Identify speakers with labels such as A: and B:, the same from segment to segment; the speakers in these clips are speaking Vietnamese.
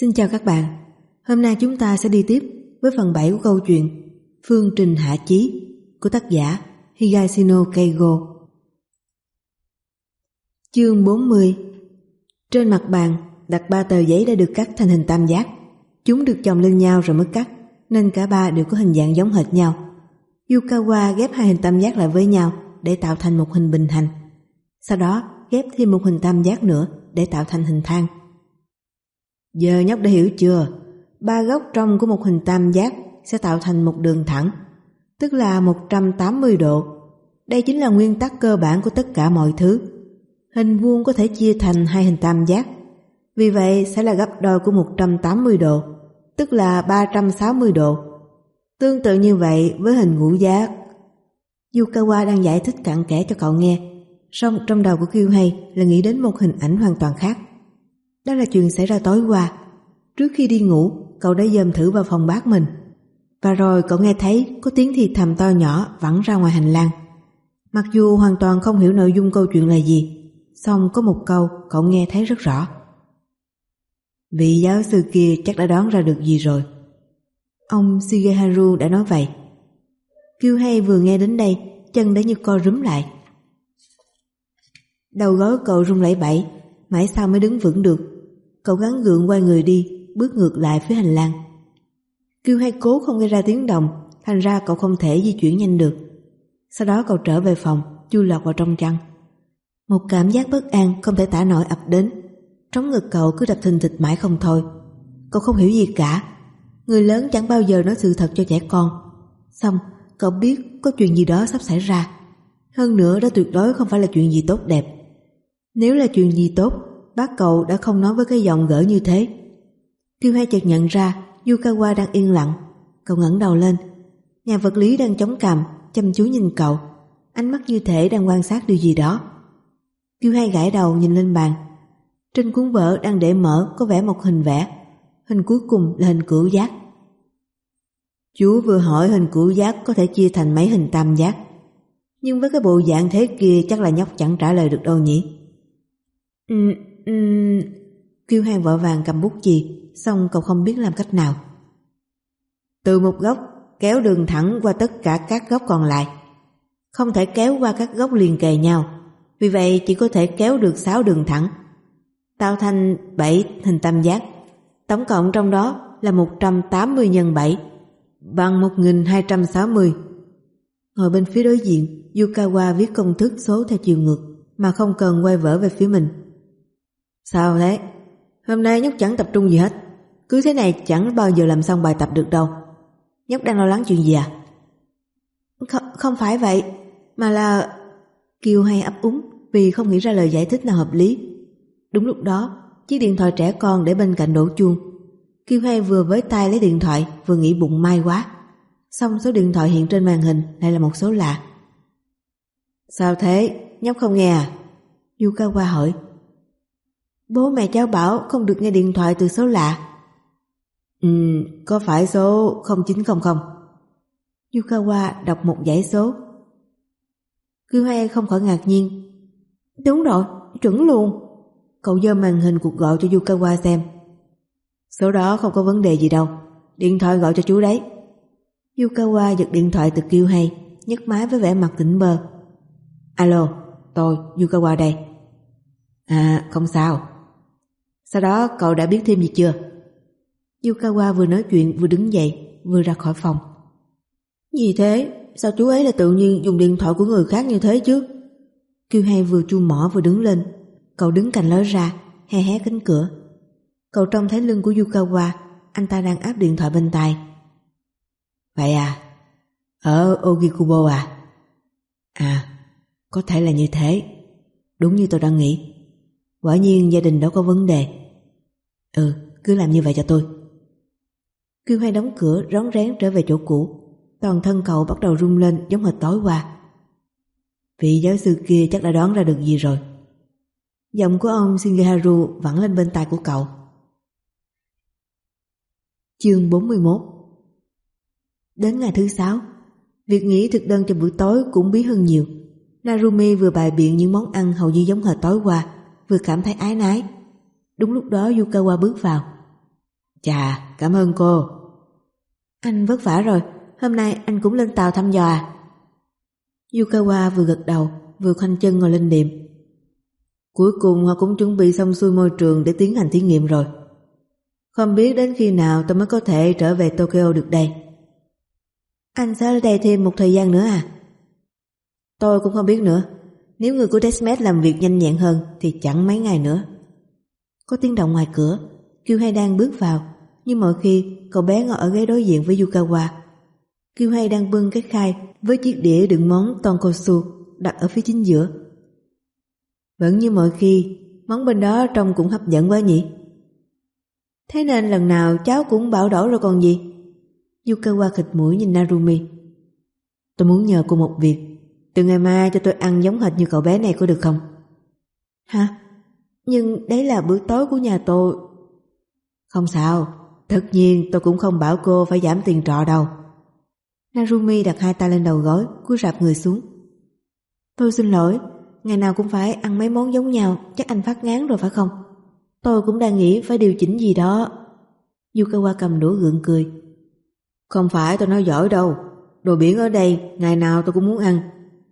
A: Xin chào các bạn. Hôm nay chúng ta sẽ đi tiếp với phần 7 của câu chuyện Phương Trình Hạ Chí của tác giả Higashino Keigo. Chương 40 Trên mặt bàn đặt ba tờ giấy đã được cắt thành hình tam giác. Chúng được chồng lên nhau rồi mới cắt, nên cả ba đều có hình dạng giống hệt nhau. Yukawa ghép hai hình tam giác lại với nhau để tạo thành một hình bình hành. Sau đó ghép thêm một hình tam giác nữa để tạo thành hình thang. Giờ nhóc đã hiểu chưa? Ba góc trong của một hình tam giác sẽ tạo thành một đường thẳng, tức là 180 độ. Đây chính là nguyên tắc cơ bản của tất cả mọi thứ. Hình vuông có thể chia thành hai hình tam giác, vì vậy sẽ là gấp đôi của 180 độ, tức là 360 độ. Tương tự như vậy với hình ngũ giác. Yukawa đang giải thích cặn kẽ cho cậu nghe, song trong đầu của Kyuhei là nghĩ đến một hình ảnh hoàn toàn khác. Đó là chuyện xảy ra tối qua. Trước khi đi ngủ, cậu đã dòm thử vào phòng bác mình. Và rồi cậu nghe thấy có tiếng thì thầm to nhỏ vẳng ra ngoài hành lang. Mặc dù hoàn toàn không hiểu nội dung câu chuyện là gì, song có một câu cậu nghe thấy rất rõ. Vị giáo sư kia chắc đã đoán ra được gì rồi. Ông Shigeharu đã nói vậy. Kyuhei vừa nghe đến đây, chân đã như co rúm lại. Đầu gối cậu rung lẩy bẩy, mãi sao mới đứng vững được. Cậu gắng gượng quay người đi, bước ngược lại phía hành lang. kêu hay cố không gây ra tiếng động, thành ra cậu không thể di chuyển nhanh được. Sau đó cậu trở về phòng, chui lọt vào trong chăn. Một cảm giác bất an không thể tả nổi ập đến. Trống ngực cậu cứ đập thình thịch mãi không thôi. Cậu không hiểu gì cả. Người lớn chẳng bao giờ nói sự thật cho trẻ con. Xong, cậu biết có chuyện gì đó sắp xảy ra. Hơn nữa đó tuyệt đối không phải là chuyện gì tốt đẹp. Nếu là chuyện gì tốt, bác cậu đã không nói với cái giọng gỡ như thế. Tiêu hai chợt nhận ra Yukawa đang yên lặng. Cậu ngẩng đầu lên. Nhà vật lý đang chống cằm, chăm chú nhìn cậu. Ánh mắt như thể đang quan sát điều gì đó. Tiêu hai gãi đầu nhìn lên bàn. Trên cuốn vở đang để mở có vẽ một hình vẽ. Hình cuối cùng là hình cửu giác. Chú vừa hỏi hình cửu giác có thể chia thành mấy hình tam giác. Nhưng với cái bộ dạng thế kia chắc là nhóc chẳng trả lời được đâu nhỉ. Ừ, um... Kiêu hàng vợ vàng cầm bút chì, xong cậu không biết làm cách nào. Từ một góc, kéo đường thẳng qua tất cả các góc còn lại. Không thể kéo qua các góc liền kề nhau, vì vậy chỉ có thể kéo được 6 đường thẳng. Tạo thành 7 hình tam giác. Tổng cộng trong đó là 180 nhân 7, bằng 1260. Ngồi bên phía đối diện, Yukawa viết công thức số theo chiều ngược mà không cần quay vở về phía mình. Sao thế? Hôm nay nhóc chẳng tập trung gì hết. Cứ thế này chẳng bao giờ làm xong bài tập được đâu. Nhóc đang lo lắng chuyện gì à? Không, không phải vậy, mà là... Kiều hay ấp úng vì không nghĩ ra lời giải thích nào hợp lý. Đúng lúc đó, chiếc điện thoại trẻ con để bên cạnh đổ chuông. Kiều hay vừa với tay lấy điện thoại vừa nghĩ bụng may quá. Xong số điện thoại hiện trên màn hình lại là một số lạ. Sao thế? Nhóc không nghe à? Yukawa hỏi. Bố mẹ cháu bảo không được nghe điện thoại từ số lạ. Ừ, có phải số 0900? Yukawa đọc một dãy số. Hoa không khỏi ngạc nhiên. Đúng rồi, chuẩn luôn. Cậu dơ màn hình cuộc gọi cho Yukawa xem. Số đó không có vấn đề gì đâu. Điện thoại gọi cho chú đấy. Yukawa giật điện thoại từ kêu hay, nhấc máy với vẻ mặt tỉnh bơ. Alo, tôi, Yukawa đây. À, không sao. Sau đó cậu đã biết thêm gì chưa? Yukawa vừa nói chuyện vừa đứng dậy, vừa ra khỏi phòng. Gì thế? Sao chú ấy là tự nhiên dùng điện thoại của người khác như thế chứ? Kiều Hai vừa chu mỏ vừa đứng lên. Cậu đứng cạnh lối ra, hé hé cánh cửa. Cậu trông thấy lưng của Yukawa, anh ta đang áp điện thoại bên tai. Vậy à? Ở Ogikubo à? À, có thể là như thế. Đúng như tôi đang nghĩ. Quả nhiên gia đình đó có vấn đề. Ừ, cứ làm như vậy cho tôi. Kiêu hoang đóng cửa rón rén trở về chỗ cũ. Toàn thân cậu bắt đầu rung lên giống hệt tối qua. Vị giáo sư kia chắc đã đoán ra được gì rồi. Giọng của ông Shingeharu vẳng lên bên tai của cậu. Chương 41 Đến ngày thứ sáu, việc nghỉ thực đơn cho buổi tối cũng bí hơn nhiều. Narumi vừa bài biện những món ăn hầu như giống hệt tối qua, vừa cảm thấy ái nái Đúng lúc đó Yukawa bước vào. Chà, cảm ơn cô. Anh vất vả rồi, hôm nay anh cũng lên tàu thăm dò à? Yukawa vừa gật đầu, vừa khoanh chân ngồi lên điểm. Cuối cùng họ cũng chuẩn bị xong xuôi môi trường để tiến hành thí nghiệm rồi. Không biết đến khi nào tôi mới có thể trở về Tokyo được đây. Anh sẽ ở đây thêm một thời gian nữa à? Tôi cũng không biết nữa. Nếu người của Desmet làm việc nhanh nhẹn hơn thì chẳng mấy ngày nữa. Có tiếng động ngoài cửa, Kiêu Hay đang bước vào, nhưng mọi khi cậu bé ngồi ở ghế đối diện với Yukawa. Kiêu Hay đang bưng cái khai với chiếc đĩa đựng món tonkotsu đặt ở phía chính giữa. Vẫn như mọi khi, món bên đó trông cũng hấp dẫn quá nhỉ? Thế nên lần nào cháu cũng bảo đổ rồi còn gì? Yukawa khịt mũi nhìn Narumi. Tôi muốn nhờ cô một việc. Từ ngày mai cho tôi ăn giống hệt như cậu bé này có được không? Hả? Nhưng đấy là bữa tối của nhà tôi. Không sao, tất nhiên tôi cũng không bảo cô phải giảm tiền trọ đâu. Narumi đặt hai tay lên đầu gối, cúi rạp người xuống. Tôi xin lỗi, ngày nào cũng phải ăn mấy món giống nhau, chắc anh phát ngán rồi phải không? Tôi cũng đang nghĩ phải điều chỉnh gì đó. Yukawa cầm đũa gượng cười. Không phải tôi nói giỏi đâu, đồ biển ở đây ngày nào tôi cũng muốn ăn,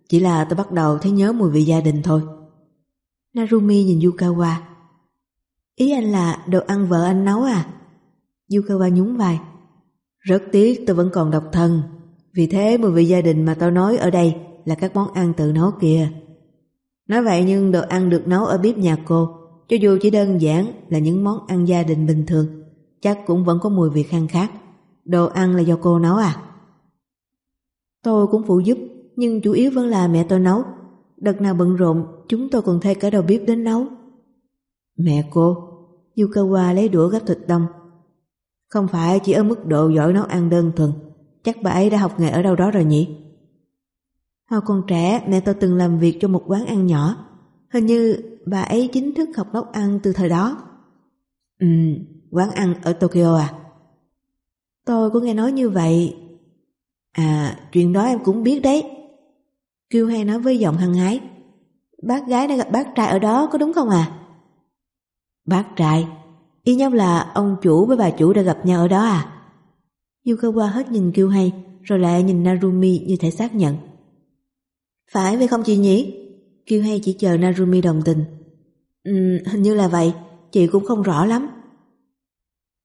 A: chỉ là tôi bắt đầu thấy nhớ mùi vị gia đình thôi. Narumi nhìn Yukawa. Ý anh là đồ ăn vợ anh nấu à? Yukawa nhún vai. Rất tiếc tôi vẫn còn độc thân, vì thế mùi vị gia đình mà tôi nói ở đây là các món ăn tự nấu kìa. Nói vậy nhưng đồ ăn được nấu ở bếp nhà cô, cho dù chỉ đơn giản là những món ăn gia đình bình thường, chắc cũng vẫn có mùi vị khang khác. Đồ ăn là do cô nấu à? Tôi cũng phụ giúp, nhưng chủ yếu vẫn là mẹ tôi nấu. Đợt nào bận rộn, chúng tôi còn thuê cả đầu bếp đến nấu. Mẹ cô, Yukawa lấy đũa gắp thịt đông. Không phải chỉ ở mức độ giỏi nấu ăn đơn thuần, chắc bà ấy đã học nghề ở đâu đó rồi nhỉ? Hồi còn trẻ, mẹ tôi từng làm việc cho một quán ăn nhỏ. Hình như bà ấy chính thức học nấu ăn từ thời đó. Ừ, quán ăn ở Tokyo à? Tôi có nghe nói như vậy. À, chuyện đó em cũng biết đấy. Kiêu hay nói với giọng hăng hái. Bác gái đã gặp bác trai ở đó có đúng không à? Bác trai? Ý nhau là ông chủ với bà chủ đã gặp nhau ở đó à? Yukawa hết nhìn Kiêu hay rồi lại nhìn Narumi như thể xác nhận. Phải vậy không chị nhỉ? Kiêu hay chỉ chờ Narumi đồng tình. Ừ, hình như là vậy, chị cũng không rõ lắm.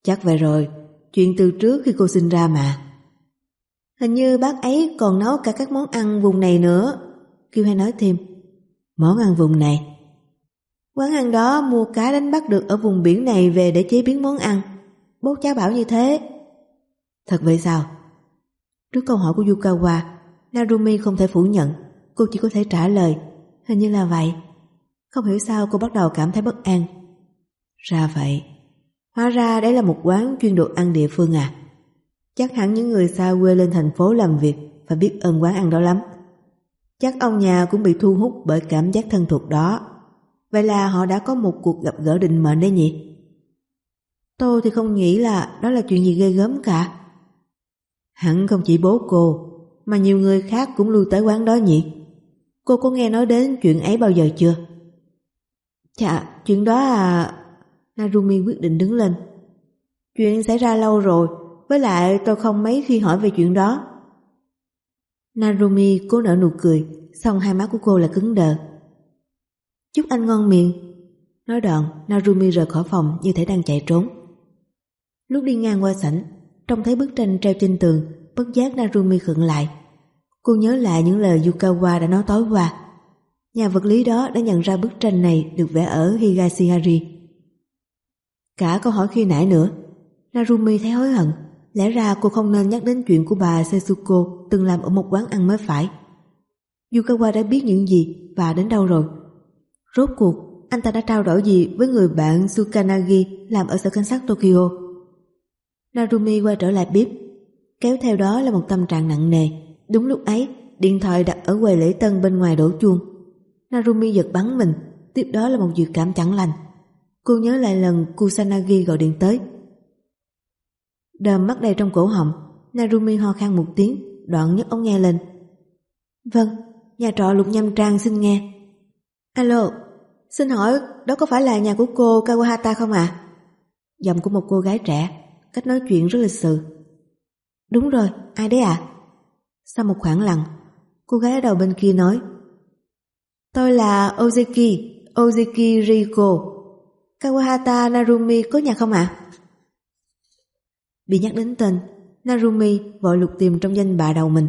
A: Chắc vậy rồi, chuyện từ trước khi cô sinh ra mà. Hình như bác ấy còn nấu cả các món ăn vùng này nữa. Kiều hay nói thêm. Món ăn vùng này? Quán ăn đó mua cá đánh bắt được ở vùng biển này về để chế biến món ăn. Bố cháu bảo như thế. Thật vậy sao? Trước câu hỏi của Yukawa, Narumi không thể phủ nhận. Cô chỉ có thể trả lời. Hình như là vậy. Không hiểu sao cô bắt đầu cảm thấy bất an. Ra vậy. Hóa ra đấy là một quán chuyên đồ ăn địa phương à. Chắc hẳn những người xa quê lên thành phố làm việc phải biết ơn quán ăn đó lắm. Chắc ông nhà cũng bị thu hút bởi cảm giác thân thuộc đó. Vậy là họ đã có một cuộc gặp gỡ định mệnh đấy nhỉ? Tôi thì không nghĩ là đó là chuyện gì ghê gớm cả. Hẳn không chỉ bố cô, mà nhiều người khác cũng lui tới quán đó nhỉ? Cô có nghe nói đến chuyện ấy bao giờ chưa? Chà, chuyện đó à... Narumi quyết định đứng lên. Chuyện xảy ra lâu rồi, với lại tôi không mấy khi hỏi về chuyện đó. Narumi cố nở nụ cười, xong hai má của cô là cứng đờ. Chúc anh ngon miệng. Nói đoạn, Narumi rời khỏi phòng như thể đang chạy trốn. Lúc đi ngang qua sảnh, trông thấy bức tranh treo trên tường, bất giác Narumi khựng lại. Cô nhớ lại những lời Yukawa đã nói tối qua. Nhà vật lý đó đã nhận ra bức tranh này được vẽ ở Higashihari. Cả câu hỏi khi nãy nữa, Narumi thấy hối hận. Lẽ ra cô không nên nhắc đến chuyện của bà Setsuko từng làm ở một quán ăn mới phải. Yukawa đã biết những gì và đến đâu rồi. Rốt cuộc, anh ta đã trao đổi gì với người bạn Sukanagi làm ở sở cảnh sát Tokyo? Narumi quay trở lại bếp, kéo theo đó là một tâm trạng nặng nề. Đúng lúc ấy, điện thoại đặt ở quầy lễ tân bên ngoài đổ chuông. Narumi giật bắn mình, tiếp đó là một dự cảm chẳng lành. Cô nhớ lại lần Kusanagi gọi điện tới. Đờm mắt đầy trong cổ họng, Narumi ho khan một tiếng, đoạn nhấc ống nghe lên. Vâng, nhà trọ lục nhâm trang xin nghe. Alo, xin hỏi đó có phải là nhà của cô Kawahata không ạ? À? Giọng của một cô gái trẻ, cách nói chuyện rất lịch sự. Đúng rồi, ai đấy ạ? À? Sau một khoảng lặng, cô gái ở đầu bên kia nói Tôi là Ozeki, Ozeki Riko. Kawahata Narumi có nhà không ạ? À? Bị nhắc đến tên, Narumi vội lục tìm trong danh bạ đầu mình.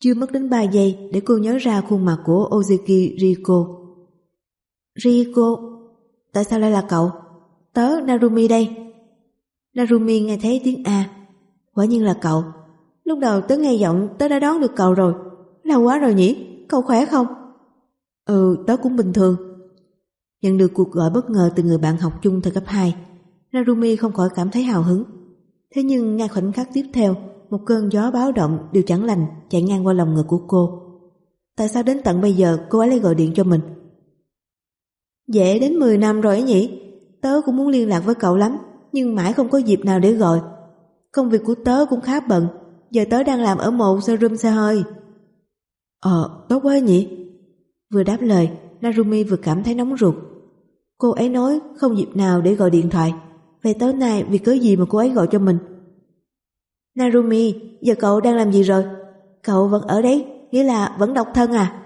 A: Chưa mất đến 3 giây để cô nhớ ra khuôn mặt của Ozeki Riko. Riko, tại sao lại là cậu? Tớ Narumi đây. Narumi nghe thấy tiếng A. Quả nhiên là cậu. Lúc đầu tớ nghe giọng tớ đã đón được cậu rồi. Lâu quá rồi nhỉ? Cậu khỏe không? Ừ, tớ cũng bình thường. Nhận được cuộc gọi bất ngờ từ người bạn học chung thời cấp 2. Narumi không khỏi cảm thấy hào hứng. Thế nhưng ngay khoảnh khắc tiếp theo, một cơn gió báo động điều chẳng lành chạy ngang qua lòng ngực của cô. Tại sao đến tận bây giờ cô ấy lại gọi điện cho mình? Dễ đến 10 năm rồi ấy nhỉ? Tớ cũng muốn liên lạc với cậu lắm, nhưng mãi không có dịp nào để gọi. Công việc của tớ cũng khá bận, giờ tớ đang làm ở một showroom xe hơi. Ờ, tốt quá nhỉ? Vừa đáp lời, Narumi vừa cảm thấy nóng ruột. Cô ấy nói không dịp nào để gọi điện thoại. Vậy tối nay vì cớ gì mà cô ấy gọi cho mình? Narumi, giờ cậu đang làm gì rồi? Cậu vẫn ở đấy, nghĩa là vẫn độc thân à?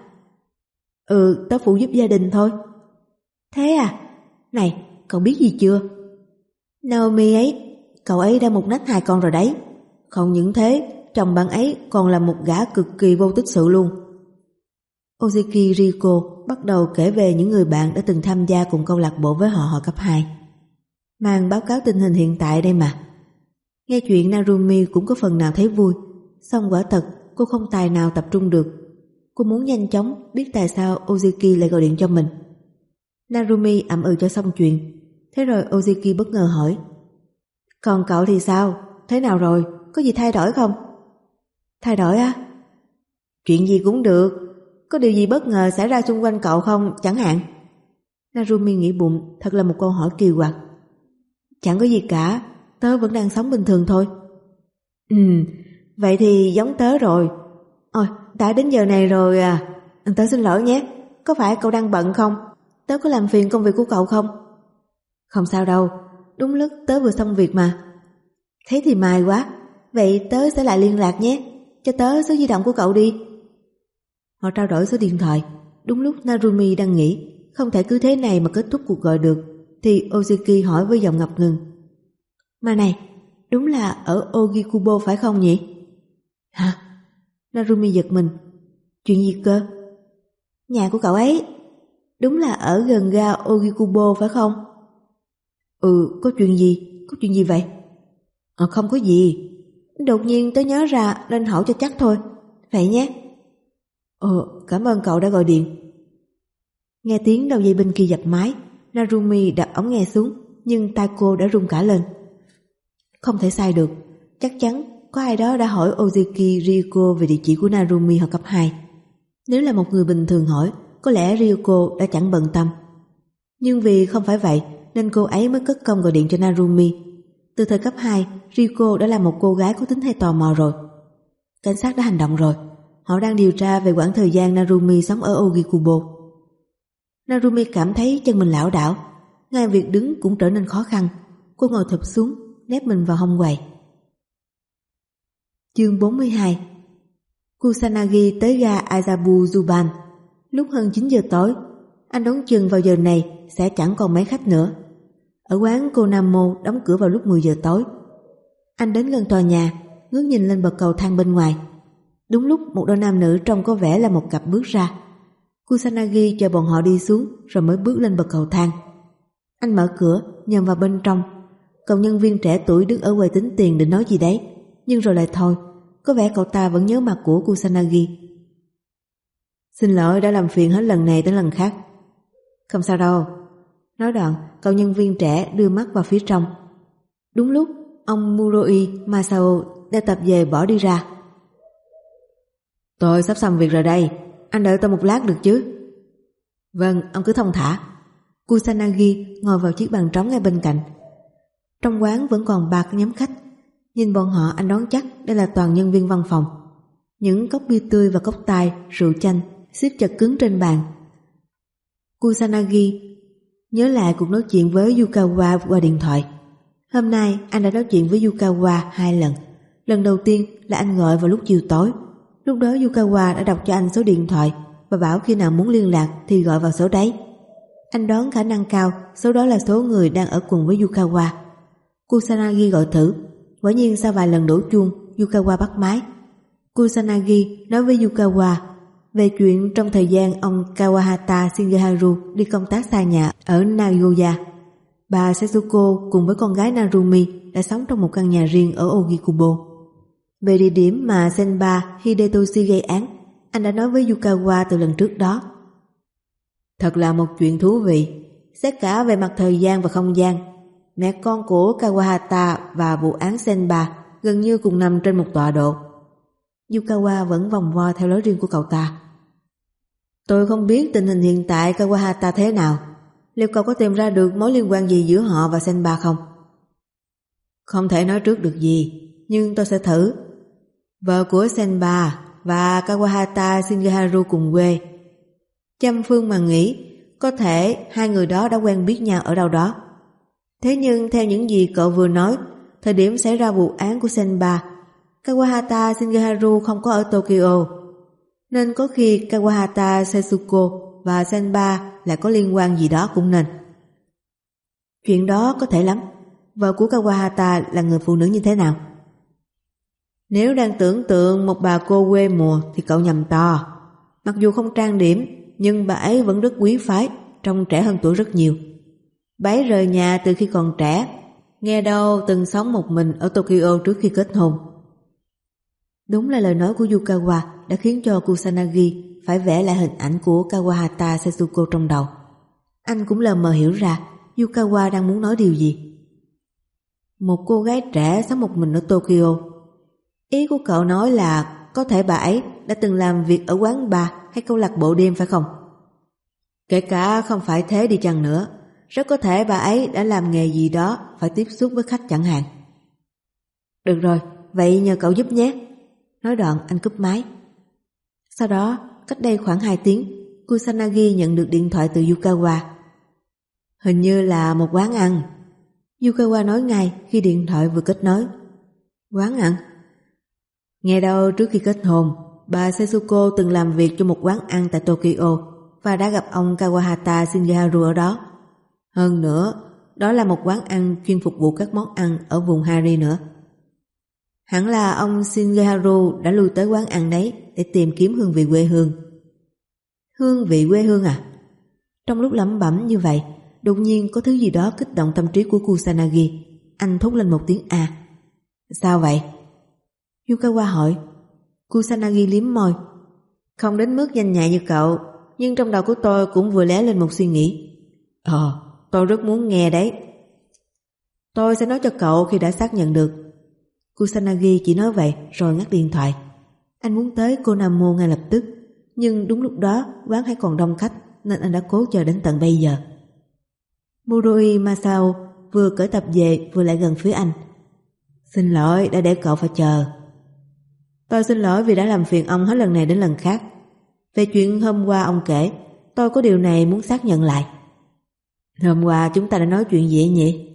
A: Ừ, tớ phụ giúp gia đình thôi. Thế à? Này, cậu biết gì chưa? Naomi ấy, cậu ấy đã một nách hai con rồi đấy. Không những thế, chồng bạn ấy còn là một gã cực kỳ vô tích sự luôn. Ozeki Riko bắt đầu kể về những người bạn đã từng tham gia cùng câu lạc bộ với họ hồi cấp 2. Mang báo cáo tình hình hiện tại đây mà. Nghe chuyện Narumi cũng có phần nào thấy vui, song quả thật cô không tài nào tập trung được. Cô muốn nhanh chóng biết tại sao Ozeki lại gọi điện cho mình. Narumi ậm ừ cho xong chuyện. Thế rồi Ozeki bất ngờ hỏi Còn cậu thì sao? Thế nào rồi? Có gì thay đổi không? Thay đổi á? Chuyện gì cũng được Có điều gì bất ngờ xảy ra xung quanh cậu không chẳng hạn? Narumi nghĩ bụng thật là một câu hỏi kỳ quặc Chẳng có gì cả, Tớ vẫn đang sống bình thường thôi. Ừ Vậy thì giống tớ rồi. Ôi, đã đến giờ này rồi à. Tớ xin lỗi nhé, Có phải cậu đang bận không? Tớ có làm phiền công việc của cậu không? Không sao đâu, Đúng lúc tớ vừa xong việc mà. Thế thì may quá, Vậy tớ sẽ lại liên lạc nhé, Cho tớ số di động của cậu đi. Họ trao đổi số điện thoại, Đúng lúc Narumi đang nghĩ Không thể cứ thế này mà kết thúc cuộc gọi được. Thì Ozeki hỏi với giọng ngập ngừng. Mà này Đúng là ở Ogikubo phải không nhỉ? Hả? Narumi giật mình. Chuyện gì cơ? Nhà của cậu ấy Đúng là ở gần ga Ogikubo phải không? Ừ có chuyện gì? Có chuyện gì vậy? À, Không có gì. Đột nhiên tôi nhớ ra nên hỏi cho chắc thôi. Vậy nhé. Ờ cảm ơn cậu đã gọi điện. Nghe tiếng đầu dây bên kia dập máy. Narumi đặt ống nghe xuống, Nhưng tai cô đã rung cả lên. Không thể sai được, Chắc chắn có ai đó đã hỏi Ozeki Ryuko về địa chỉ của Narumi học cấp 2 Nếu là một người bình thường hỏi, Có lẽ Ryuko đã chẳng bận tâm. Nhưng vì không phải vậy, Nên cô ấy mới cất công gọi điện cho Narumi. Từ thời cấp 2 Ryuko đã là một cô gái có tính hay tò mò rồi. Cảnh sát đã hành động rồi. Họ đang điều tra về quãng thời gian Narumi sống ở Ogikubo. Narumi cảm thấy chân mình lão đảo. Ngay việc đứng cũng trở nên khó khăn. Cô ngồi thụp xuống, Nép mình vào hông quầy. Chương 42 Kusanagi tới ga Aizabu Zuban. Lúc hơn 9 giờ tối, Anh đón chừng vào giờ này Sẽ chẳng còn mấy khách nữa. Ở quán Konamo đóng cửa vào lúc 10 giờ tối. Anh đến gần tòa nhà, Ngước nhìn lên bậc cầu thang bên ngoài. Đúng lúc một đôi nam nữ trông có vẻ là một cặp bước ra. Kusanagi chờ bọn họ đi xuống, Rồi mới bước lên bậc cầu thang. Anh mở cửa nhầm vào bên trong. Cậu nhân viên trẻ tuổi đứng ở quầy tính tiền định nói gì đấy. Nhưng rồi lại thôi, Có vẻ cậu ta vẫn nhớ mặt của Kusanagi. Xin lỗi, đã làm phiền hết lần này tới lần khác. Không sao đâu. Nói đoạn, cậu nhân viên trẻ đưa mắt vào phía trong. Đúng lúc, Ông Muroi Masao đã tập về bỏ đi ra. Tôi sắp xong việc rồi đây. Anh đợi tôi một lát được chứ? Vâng ông cứ thông thả. Kusanagi ngồi vào chiếc bàn trống ngay bên cạnh. Trong quán vẫn còn bạc nhóm khách. Nhìn bọn họ anh đoán chắc đây là toàn nhân viên văn phòng. Những cốc bia tươi và cốc tài, rượu chanh xếp chặt cứng trên bàn. Kusanagi nhớ lại cuộc nói chuyện với Yukawa qua điện thoại. Hôm nay anh đã nói chuyện với Yukawa hai lần. Lần đầu tiên là anh gọi vào lúc chiều tối. Lúc đó Yukawa đã đọc cho anh số điện thoại và bảo khi nào muốn liên lạc thì gọi vào số đấy. Anh đoán khả năng cao số đó là số người đang ở cùng với Yukawa. Kusanagi gọi thử. Quả nhiên sau vài lần đổ chuông, Yukawa bắt máy. Kusanagi nói với Yukawa về chuyện trong thời gian ông Kawahata Shigeharu đi công tác xa nhà ở Nagoya. Bà Setsuko cùng với con gái Narumi đã sống trong một căn nhà riêng ở Ogikubo. Về địa điểm mà Senba Hidetoshi gây án, anh đã nói với Yukawa từ lần trước đó. Thật là một chuyện thú vị, xét cả về mặt thời gian và không gian. Mẹ con của Kawahata và vụ án Senba gần như cùng nằm trên một tọa độ. Yukawa vẫn vòng vo theo lối riêng của cậu ta. Tôi không biết tình hình hiện tại Kawahata thế nào. Liệu cậu có tìm ra được mối liên quan gì giữa họ và Senba không? Không thể nói trước được gì, nhưng tôi sẽ thử. Vợ của Senba và Kawahata Shigeharu cùng quê. Trăm phương mà nghĩ, có thể hai người đó đã quen biết nhau ở đâu đó. Thế nhưng theo những gì cậu vừa nói, thời điểm xảy ra vụ án của Senba, Kawahata Shigeharu không có ở Tokyo, nên có khi Kawahata Setsuko và Senba lại có liên quan gì đó cũng nên. Chuyện đó có thể lắm. Vợ của Kawahata là người phụ nữ như thế nào? Nếu đang tưởng tượng một bà cô quê mùa thì cậu nhầm to. Mặc dù không trang điểm, nhưng bà ấy vẫn rất quý phái, trông trẻ hơn tuổi rất nhiều. Bà ấy rời nhà từ khi còn trẻ, nghe đâu từng sống một mình ở Tokyo trước khi kết hôn. Đúng là lời nói của Yukawa đã khiến cho Kusanagi phải vẽ lại hình ảnh của Kawahata Setsuko trong đầu. Anh cũng lờ mờ hiểu ra Yukawa đang muốn nói điều gì. Một cô gái trẻ sống một mình ở Tokyo. Ý của cậu nói là có thể bà ấy đã từng làm việc ở quán bar hay câu lạc bộ đêm phải không? Kể cả không phải thế đi chăng nữa, rất có thể bà ấy đã làm nghề gì đó phải tiếp xúc với khách chẳng hạn. Được rồi, vậy nhờ cậu giúp nhé. Nói đoạn anh cúp máy. Sau đó, cách đây khoảng 2 tiếng, Kusanagi nhận được điện thoại từ Yukawa. Hình như là một quán ăn. Yukawa nói ngay khi điện thoại vừa kết nối. Quán ăn? Nghe đâu trước khi kết hôn, bà Setsuko từng làm việc cho một quán ăn tại Tokyo và đã gặp ông Kawahata Shinjaru ở đó. Hơn nữa, đó là một quán ăn chuyên phục vụ các món ăn ở vùng Hari nữa. Hẳn là ông Shinjaru đã lui tới quán ăn đấy để tìm kiếm hương vị quê hương. Hương vị quê hương à? Trong lúc lẩm bẩm như vậy, đột nhiên có thứ gì đó kích động tâm trí của Kusanagi. Anh thốt lên một tiếng A. Sao vậy? Yukawa hỏi. Kusanagi liếm môi. Không đến mức nhanh nhạy như cậu, nhưng trong đầu của tôi cũng vừa lé lên một suy nghĩ. Ờ, tôi rất muốn nghe đấy. Tôi sẽ nói cho cậu khi đã xác nhận được. Kusanagi chỉ nói vậy rồi ngắt điện thoại. Anh muốn tới Konamo ngay lập tức, nhưng đúng lúc đó quán hay còn đông khách nên anh đã cố chờ đến tận bây giờ. Muroi Masao vừa cởi tập về vừa lại gần phía anh. Xin lỗi đã để cậu phải chờ. Tôi xin lỗi vì đã làm phiền ông hết lần này đến lần khác. Về chuyện hôm qua ông kể, tôi có điều này muốn xác nhận lại. Hôm qua chúng ta đã nói chuyện gì nhỉ?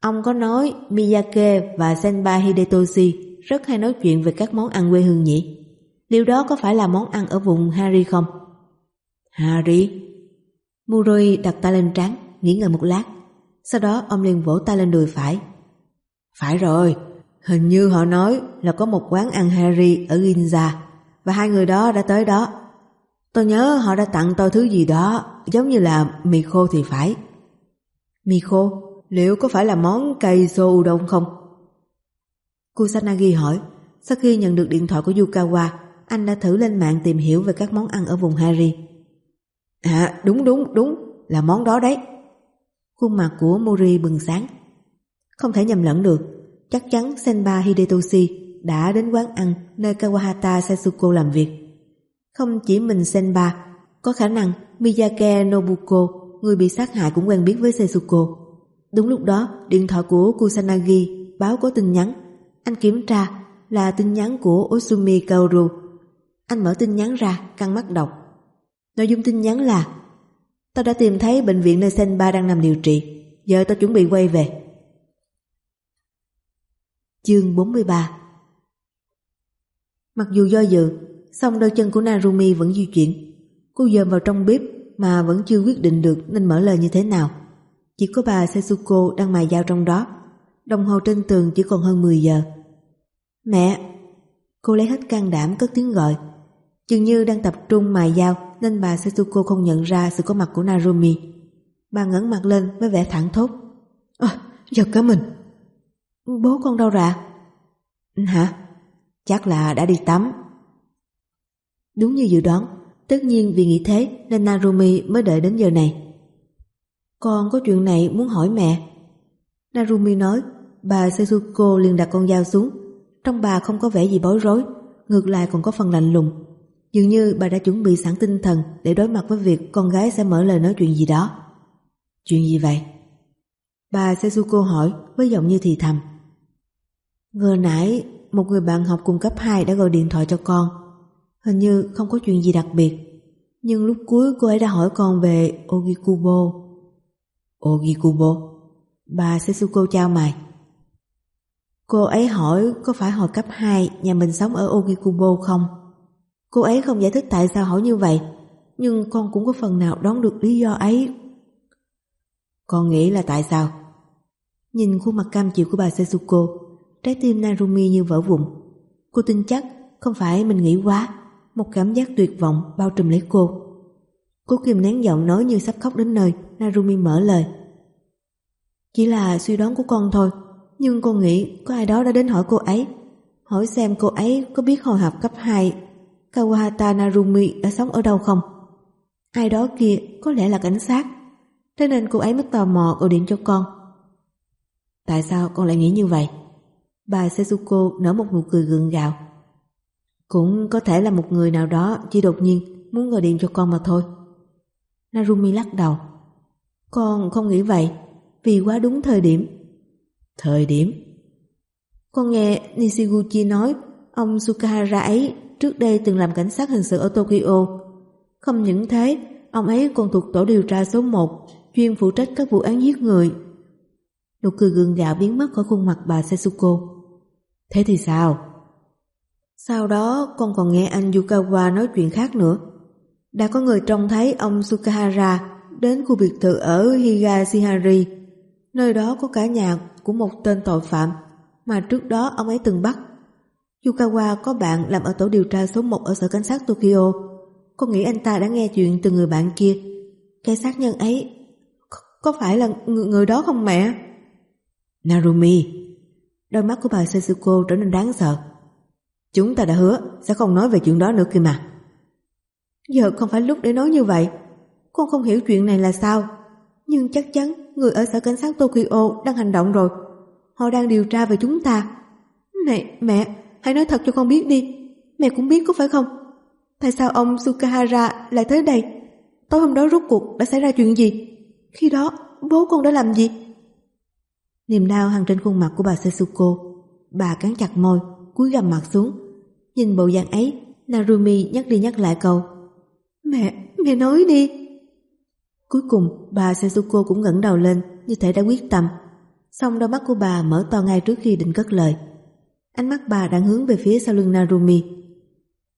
A: Ông có nói Miyake và Senba Hidetoshi rất hay nói chuyện về các món ăn quê hương nhỉ? Điều đó có phải là món ăn ở vùng Hari không? Hari? Muroi đặt tay lên trán, nghĩ ngợi một lát. Sau đó ông liền vỗ tay lên đùi phải. Phải rồi, hình như họ nói là có một quán ăn Harry ở Ginza và hai người đó đã tới đó. Tôi nhớ họ đã tặng tôi thứ gì đó giống như là mì khô thì phải. Mì khô? liệu có phải là món cây sô udon không? Kusanagi hỏi, sau khi nhận được điện thoại của Yukawa, anh đã thử lên mạng tìm hiểu về các món ăn ở vùng Hari. À, đúng đúng đúng, là món đó đấy. Khuôn mặt của Mori bừng sáng. Không thể nhầm lẫn được, chắc chắn Senba Hidetoshi đã đến quán ăn nơi Kawahata Setsuko làm việc. Không chỉ mình Senba, có khả năng Miyake Nobuko, người bị sát hại cũng quen biết với Setsuko. Đúng lúc đó, điện thoại của Kusanagi báo có tin nhắn. Anh kiểm tra là tin nhắn của Osumi Kaoru. Anh mở tin nhắn ra, căng mắt đọc. Nội dung tin nhắn là Tao đã tìm thấy bệnh viện nơi Senba đang nằm điều trị. Giờ tao chuẩn bị quay về. Chương 43 Mặc dù do dự, song đôi chân của Narumi vẫn di chuyển. Cô dòm vào trong bếp mà vẫn chưa quyết định được nên mở lời như thế nào. Chỉ có bà Setsuko đang mài dao trong đó. Đồng hồ trên tường chỉ còn hơn 10 giờ. Mẹ! Cô lấy hết can đảm cất tiếng gọi. Chừng như đang tập trung mài dao nên bà Setsuko không nhận ra sự có mặt của Narumi. Bà ngẩng mặt lên với vẻ thẳng thốt. À, giật cả mình. Bố con đâu ra? Hả? Chắc là đã đi tắm. Đúng như dự đoán, tất nhiên vì nghĩ thế nên Narumi mới đợi đến giờ này. Con có chuyện này muốn hỏi mẹ. Narumi nói, bà Setsuko liền đặt con dao xuống. Trong bà không có vẻ gì bối rối, ngược lại còn có phần lạnh lùng. Dường như bà đã chuẩn bị sẵn tinh thần để đối mặt với việc con gái sẽ mở lời nói chuyện gì đó. Chuyện gì vậy? Bà Setsuko hỏi với giọng như thì thầm. Vừa nãy một người bạn học cùng cấp 2 đã gọi điện thoại cho con. Hình như không có chuyện gì đặc biệt. Nhưng lúc cuối cô ấy đã hỏi con về Ogikubo. Ogikubo? Bà Setsuko chào mày. Cô ấy hỏi có phải hồi cấp 2 nhà mình sống ở Ogikubo không? Cô ấy không giải thích tại sao hỏi như vậy, nhưng con cũng có phần nào đoán được lý do ấy. Con nghĩ là tại sao? Nhìn khuôn mặt cam chịu của bà Setsuko, trái tim Narumi như vỡ vụn. Cô tin chắc không phải mình nghĩ quá, một cảm giác tuyệt vọng bao trùm lấy cô. Cô kìm nén giọng nói như sắp khóc đến nơi, Narumi mở lời. Chỉ là suy đoán của con thôi, nhưng con nghĩ có ai đó đã đến hỏi cô ấy, hỏi xem cô ấy có biết hồi học cấp 2 Kawahata Narumi đã sống ở đâu không? Ai đó kia có lẽ là cảnh sát, thế nên cô ấy mới tò mò gọi điện cho con. Tại sao con lại nghĩ như vậy? Bà Setsuko nở một nụ cười gượng gạo. Cũng có thể là một người nào đó chỉ đột nhiên muốn gọi điện cho con mà thôi. Narumi lắc đầu. Con không nghĩ vậy, vì quá đúng thời điểm. Thời điểm? Con nghe Nishiguchi nói ông Sukahara ấy trước đây từng làm cảnh sát hình sự ở Tokyo. Không những thế, ông ấy còn thuộc tổ điều tra số 1, chuyên phụ trách các vụ án giết người. Nụ cười gượng gạo biến mất khỏi khuôn mặt bà Setsuko. Thế thì sao? Sau đó con còn nghe anh Yukawa nói chuyện khác nữa. Đã có người trông thấy ông Sukahara đến khu biệt thự ở Higashihari. Nơi đó có cả nhà của một tên tội phạm mà trước đó ông ấy từng bắt. Yukawa có bạn làm ở tổ điều tra số 1 ở sở cảnh sát Tokyo. Con nghĩ anh ta đã nghe chuyện từ người bạn kia. Cái sát nhân ấy có phải là người, người đó không mẹ? Narumi Đôi mắt của bà Setsuko trở nên đáng sợ. Chúng ta đã hứa sẽ không nói về chuyện đó nữa kia mà. Giờ không phải lúc để nói như vậy. Con không hiểu chuyện này là sao. Nhưng chắc chắn người ở sở cảnh sát Tokyo đang hành động rồi. Họ đang điều tra về chúng ta. Này mẹ, hãy nói thật cho con biết đi. Mẹ cũng biết có phải không? Tại sao ông Sukahara lại tới đây? Tối hôm đó rốt cuộc đã xảy ra chuyện gì? Khi đó bố con đã làm gì? Niềm đau hằn trên khuôn mặt của bà Setsuko. Bà cắn chặt môi, cúi gằm mặt xuống. Nhìn bộ dạng ấy, Narumi nhắc đi nhắc lại câu. Mẹ, mẹ nói đi. Cuối cùng, bà Setsuko cũng ngẩng đầu lên, như thể đã quyết tâm. Xong đôi mắt của bà mở to ngay trước khi định cất lời. Ánh mắt bà đang hướng về phía sau lưng Narumi.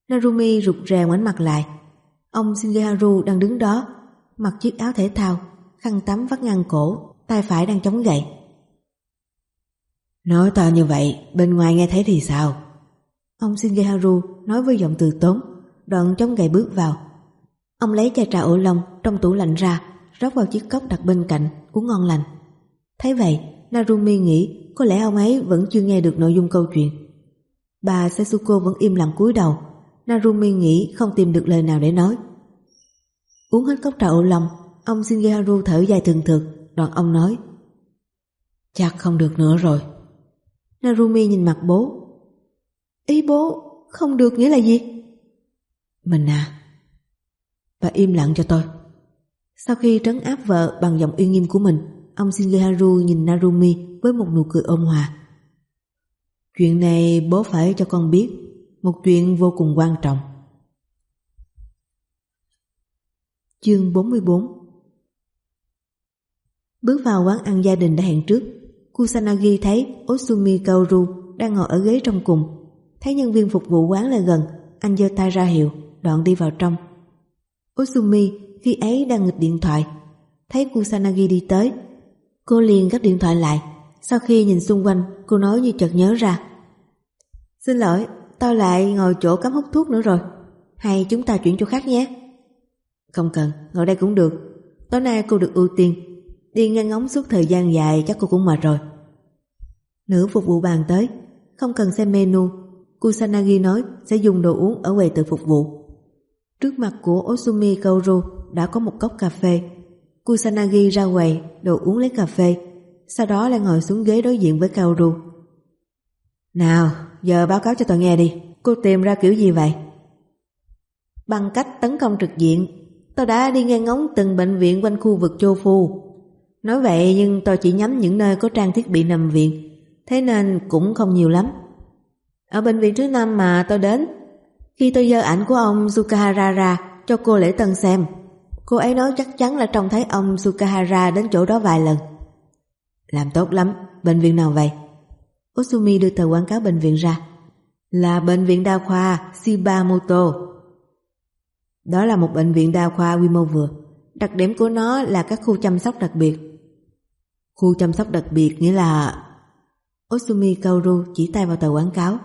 A: Narumi rụt rè ngoảnh mặt lại. Ông Shingeharu đang đứng đó, mặc chiếc áo thể thao, khăn tắm vắt ngang cổ, tay phải đang chống gậy. Nói to như vậy, bên ngoài nghe thấy thì sao? Ông Shingeharu nói với giọng từ tốn, đoạn chống gậy bước vào. Ông lấy chai trà ổ lông trong tủ lạnh ra, rót vào chiếc cốc đặt bên cạnh, uống ngon lành. Thấy vậy, Narumi nghĩ có lẽ ông ấy vẫn chưa nghe được nội dung câu chuyện. Bà Setsuko vẫn im lặng cúi đầu, Narumi nghĩ không tìm được lời nào để nói. Uống hết cốc trà ổ lòng, ông Shingeharu thở dài thường thực, đoạn ông nói Chắc không được nữa rồi. Narumi nhìn mặt bố. Ý bố không được nghĩa là gì? Mình à. Bà im lặng cho tôi. Sau khi trấn áp vợ bằng giọng uy nghiêm của mình, ông Shingeharu nhìn Narumi với một nụ cười ôn hòa. Chuyện này bố phải cho con biết, một chuyện vô cùng quan trọng. Chương 44 Bước vào quán ăn gia đình đã hẹn trước, Kusanagi thấy Osumi Kaoru đang ngồi ở ghế trong cùng. Thấy nhân viên phục vụ quán lại gần, anh giơ tay ra hiệu, đoạn đi vào trong. Osumi khi ấy đang nghịch điện thoại. Thấy Kusanagi đi tới, cô liền gắt điện thoại lại. Sau khi nhìn xung quanh, cô nói như chợt nhớ ra. Xin lỗi, tao lại ngồi chỗ cắm hút thuốc nữa rồi. Hay chúng ta chuyển chỗ khác nhé. Không cần, ngồi đây cũng được. Tối nay cô được ưu tiên. Đi ngang ngóng suốt thời gian dài chắc cô cũng mệt rồi. Nữ phục vụ bàn tới, không cần xem menu. Kusanagi nói sẽ dùng đồ uống ở quầy tự phục vụ. Trước mặt của Osumi Kaoru đã có một cốc cà phê. Kusanagi ra quầy, đồ uống lấy cà phê. Sau đó lại ngồi xuống ghế đối diện với Kaoru. Nào, giờ báo cáo cho tôi nghe đi. Cô tìm ra kiểu gì vậy? Bằng cách tấn công trực diện, tôi đã đi ngang ngóng từng bệnh viện quanh khu vực Châu Phu. Nói vậy nhưng tôi chỉ nhắm những nơi có trang thiết bị nằm viện, thế nên cũng không nhiều lắm. Ở bệnh viện thứ năm mà tôi đến, khi tôi dơ ảnh của ông Sukahara ra cho cô lễ tân xem, cô ấy nói chắc chắn là trông thấy ông Sukahara đến chỗ đó vài lần. Làm tốt lắm, bệnh viện nào vậy? Osumi đưa tờ quảng cáo bệnh viện ra. Là bệnh viện đa khoa Shibamoto. Đó là một bệnh viện đa khoa quy mô vừa. Đặc điểm của nó là các khu chăm sóc đặc biệt. Khu chăm sóc đặc biệt nghĩa là... Osumi Kaoru chỉ tay vào tờ quảng cáo.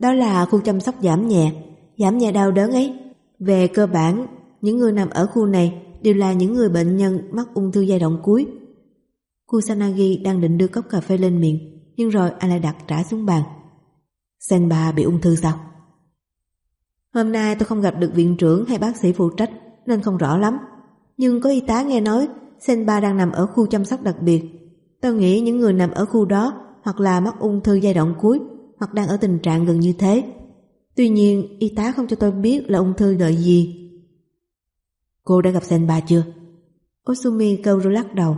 A: Đó là khu chăm sóc giảm nhẹ, giảm nhẹ đau đớn ấy. Về cơ bản, những người nằm ở khu này đều là những người bệnh nhân mắc ung thư giai đoạn cuối. Kusanagi đang định đưa cốc cà phê lên miệng, nhưng rồi anh lại đặt trả xuống bàn. Senba bị ung thư sao? Hôm nay tôi không gặp được viện trưởng hay bác sĩ phụ trách nên không rõ lắm. Nhưng có y tá nghe nói Senba đang nằm ở khu chăm sóc đặc biệt. Tôi nghĩ những người nằm ở khu đó hoặc là mắc ung thư giai đoạn cuối hoặc đang ở tình trạng gần như thế. Tuy nhiên, y tá không cho tôi biết là ung thư đợi gì. Cô đã gặp Senba chưa? Osumi câu rồi lắc đầu.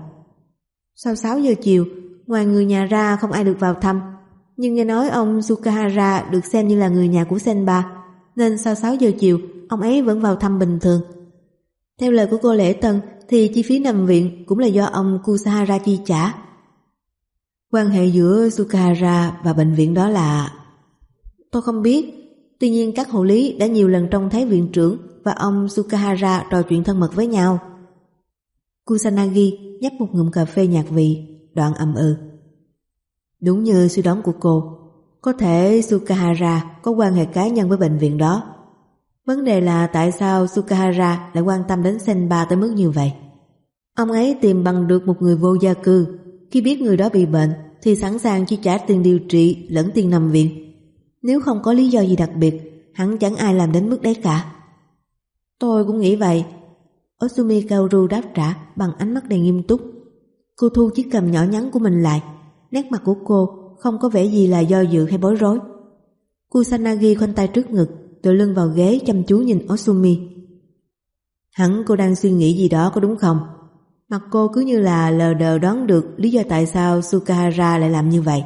A: Sau 6 giờ chiều, ngoài người nhà ra không ai được vào thăm. Nhưng nghe nói ông Sukahara được xem như là người nhà của Senba, nên sau 6 giờ chiều, ông ấy vẫn vào thăm bình thường. Theo lời của cô Lễ Tân, thì chi phí nằm viện cũng là do ông Kusahara chi trả. Quan hệ giữa Sukahara và bệnh viện đó là... Tôi không biết, tuy nhiên các hộ lý đã nhiều lần trông thấy viện trưởng và ông Sukahara trò chuyện thân mật với nhau. Kusanagi nhấp một ngụm cà phê nhạt vị, đoạn ầm ừ. Đúng như suy đoán của cô, có thể Sukahara có quan hệ cá nhân với bệnh viện đó. Vấn đề là tại sao Sukahara lại quan tâm đến Senba tới mức như vậy? Ông ấy tìm bằng được một người vô gia cư khi biết người đó bị bệnh thì sẵn sàng chi trả tiền điều trị lẫn tiền nằm viện. Nếu không có lý do gì đặc biệt, hắn chẳng ai làm đến mức đấy cả. Tôi cũng nghĩ vậy. Osumi Kaoru đáp trả bằng ánh mắt đầy nghiêm túc. Cô thu chiếc cầm nhỏ nhắn của mình lại. Nét mặt của cô không có vẻ gì là do dự hay bối rối. Kusanagi khoanh tay trước ngực, tựa lưng vào ghế chăm chú nhìn Osumi. Hẳn cô đang suy nghĩ gì đó có đúng không? Mặt cô cứ như là lờ đờ đoán được lý do tại sao Sukahara lại làm như vậy.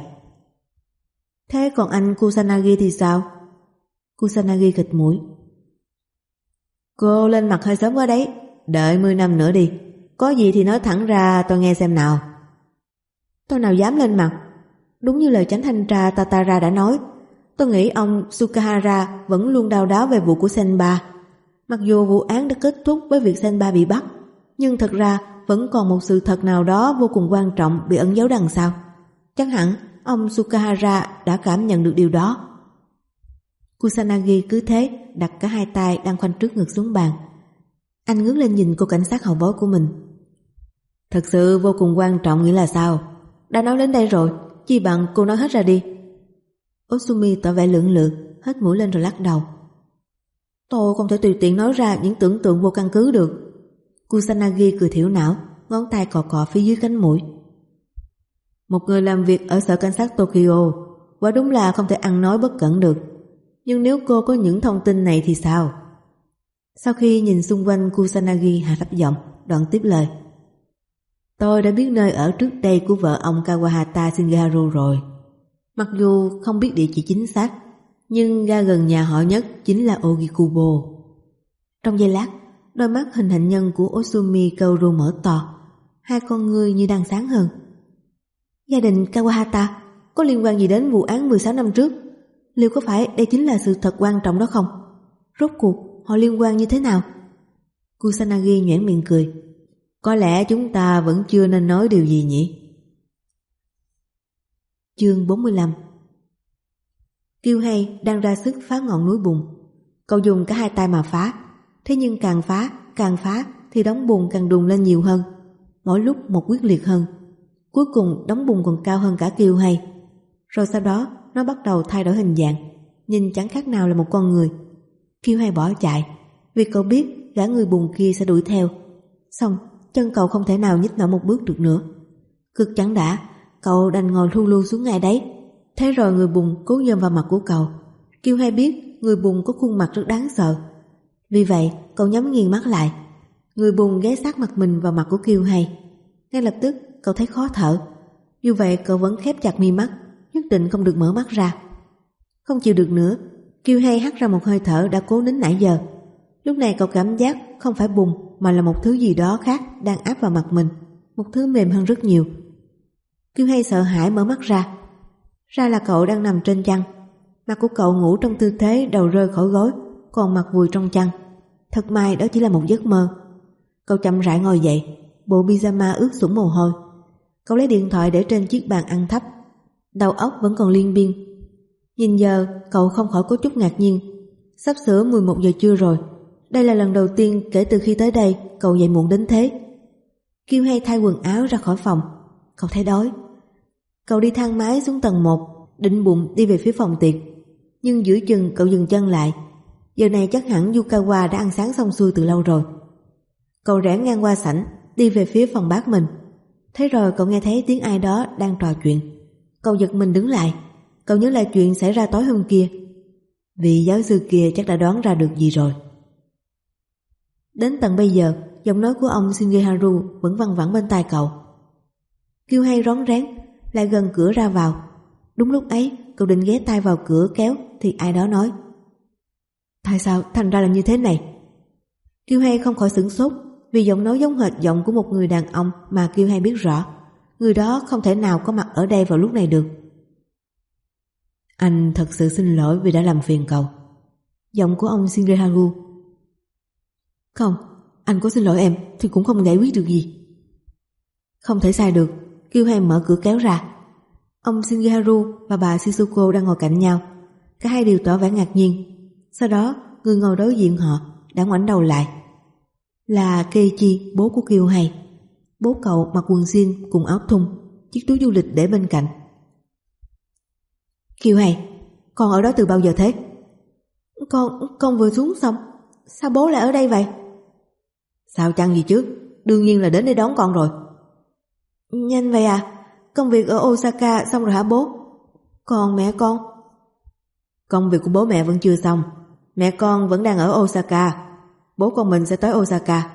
A: Thế còn anh Kusanagi thì sao? Kusanagi khịt mũi. Cô lên mặt hơi sớm quá đấy, đợi 10 năm nữa đi. Có gì thì nói thẳng ra tôi nghe xem nào. Tôi nào dám lên mặt. Đúng như lời chánh thanh tra Tatara đã nói, tôi nghĩ ông Sukahara vẫn luôn đau đáo về vụ của Senba. Mặc dù vụ án đã kết thúc với việc Senba bị bắt, nhưng thật ra vẫn còn một sự thật nào đó vô cùng quan trọng bị ẩn giấu đằng sau. Chắc hẳn ông Sukahara đã cảm nhận được điều đó. Kusanagi cứ thế đặt cả hai tay đang khoanh trước ngực xuống bàn. Anh ngước lên nhìn cô cảnh sát hậu bối của mình. Thật sự vô cùng quan trọng nghĩa là sao? Đã nói đến đây rồi, chi bằng cô nói hết ra đi. Osumi tỏ vẻ lưỡng lự, hết mũi lên rồi lắc đầu. Tôi không thể tùy tiện nói ra những tưởng tượng vô căn cứ được. Kusanagi cười thiểu não, ngón tay cọ cọ phía dưới cánh mũi. Một người làm việc ở sở cảnh sát Tokyo, quả đúng là không thể ăn nói bất cẩn được. Nhưng nếu cô có những thông tin này thì sao? Sau khi nhìn xung quanh Kusanagi hạ thấp giọng, đoạn tiếp lời. Tôi đã biết nơi ở trước đây của vợ ông Kawahata Shingaru rồi. Mặc dù không biết địa chỉ chính xác, nhưng ga gần nhà họ nhất chính là Ogikubo. Trong giây lát, đôi mắt hình hạnh nhân của Osumi Kaoru mở to, hai con ngươi như đang sáng hơn. Gia đình Kawahata, có liên quan gì đến vụ án 16 năm trước? Liệu có phải đây chính là sự thật quan trọng đó không? Rốt cuộc họ liên quan như thế nào? Kusanagi nhoẻn miệng cười. Có lẽ chúng ta vẫn chưa nên nói điều gì nhỉ? Chương 45 Kiêu hay đang ra sức phá ngọn núi bùn. Cậu dùng cả hai tay mà phá. Thế nhưng càng phá, càng phá thì đóng bùn càng đùng lên nhiều hơn. Mỗi lúc một quyết liệt hơn. Cuối cùng đóng bùn còn cao hơn cả kiều hay. Rồi sau đó nó bắt đầu thay đổi hình dạng. Nhìn chẳng khác nào là một con người. Kiều hay bỏ chạy. Vì cậu biết gã người bùn kia sẽ đuổi theo. Xong, chân cậu không thể nào nhích nổi một bước được nữa. Cực chẳng đã, cậu đành ngồi thu lưu xuống ngay đấy. Thế rồi người bùn cố dâm vào mặt của cậu. Kiều hay biết người bùn có khuôn mặt rất đáng sợ. Vì vậy, cậu nhắm nghiền mắt lại. Người buồn ghé sát mặt mình vào mặt của Kiều hay. Ngay lập tức, cậu thấy khó thở. Dù vậy, cậu vẫn khép chặt mi mắt, nhất định không được mở mắt ra. Không chịu được nữa, Kiều hay hắt ra một hơi thở đã cố nín nãy giờ. Lúc này cậu cảm giác không phải bùng mà là một thứ gì đó khác đang áp vào mặt mình. Một thứ mềm hơn rất nhiều. Kiều hay sợ hãi mở mắt ra. Ra là cậu đang nằm trên chăn. Mặt của cậu ngủ trong tư thế đầu rơi khỏi gối, còn mặt vùi trong chăn. Thật may đó chỉ là một giấc mơ. Cậu chậm rãi ngồi dậy, bộ pyjama ướt sũng mồ hôi. Cậu lấy điện thoại để trên chiếc bàn ăn thấp. Đầu óc vẫn còn liên biên. Nhìn giờ, cậu không khỏi có chút ngạc nhiên. Sắp sửa 11 giờ trưa rồi. Đây là lần đầu tiên kể từ khi tới đây cậu dậy muộn đến thế. Kiêu hay thay quần áo ra khỏi phòng. Cậu thấy đói. Cậu đi thang máy xuống tầng 1, định bụng đi về phía phòng tiệc. Nhưng giữa chừng cậu dừng chân lại. Giờ này chắc hẳn Yukawa đã ăn sáng xong xuôi từ lâu rồi. Cậu rẽ ngang qua sảnh, đi về phía phòng bác mình. Thế rồi cậu nghe thấy tiếng ai đó đang trò chuyện. Cậu giật mình đứng lại. Cậu nhớ lại chuyện xảy ra tối hôm kia. Vị giáo sư kia chắc đã đoán ra được gì rồi. Đến tận bây giờ, giọng nói của ông Shingeharu vẫn văng vẳng bên tai cậu. Kêu hay rón rén, lại gần cửa ra vào. Đúng lúc ấy, cậu định ghé tay vào cửa kéo thì ai đó nói. Tại sao thành ra là như thế này? Kiều hay không khỏi sửng sốt vì giọng nói giống hệt giọng của một người đàn ông mà Kiều hay biết rõ. Người đó không thể nào có mặt ở đây vào lúc này được. Anh thật sự xin lỗi vì đã làm phiền cậu. Giọng của ông Shingeharu. Không, anh có xin lỗi em thì cũng không giải quyết được gì. Không thể sai được, Kiều hay mở cửa kéo ra. Ông Shingeharu và bà Shizuko đang ngồi cạnh nhau. Cả hai đều tỏ vẻ ngạc nhiên. Sau đó, người ngồi đối diện họ đã ngoảnh đầu lại. Là Keiichi, bố của Kiều hay. Bố cậu mặc quần jean cùng áo thun, chiếc túi du lịch để bên cạnh. Kiều hay, con ở đó từ bao giờ thế? Con, con vừa xuống xong, sao bố lại ở đây vậy? Sao chăng gì chứ, đương nhiên là đến để đón con rồi. Nhanh vậy à, công việc ở Osaka xong rồi hả bố? Còn mẹ con? Công việc của bố mẹ vẫn chưa xong, mẹ con vẫn đang ở Osaka, bố con mình sẽ tới Osaka.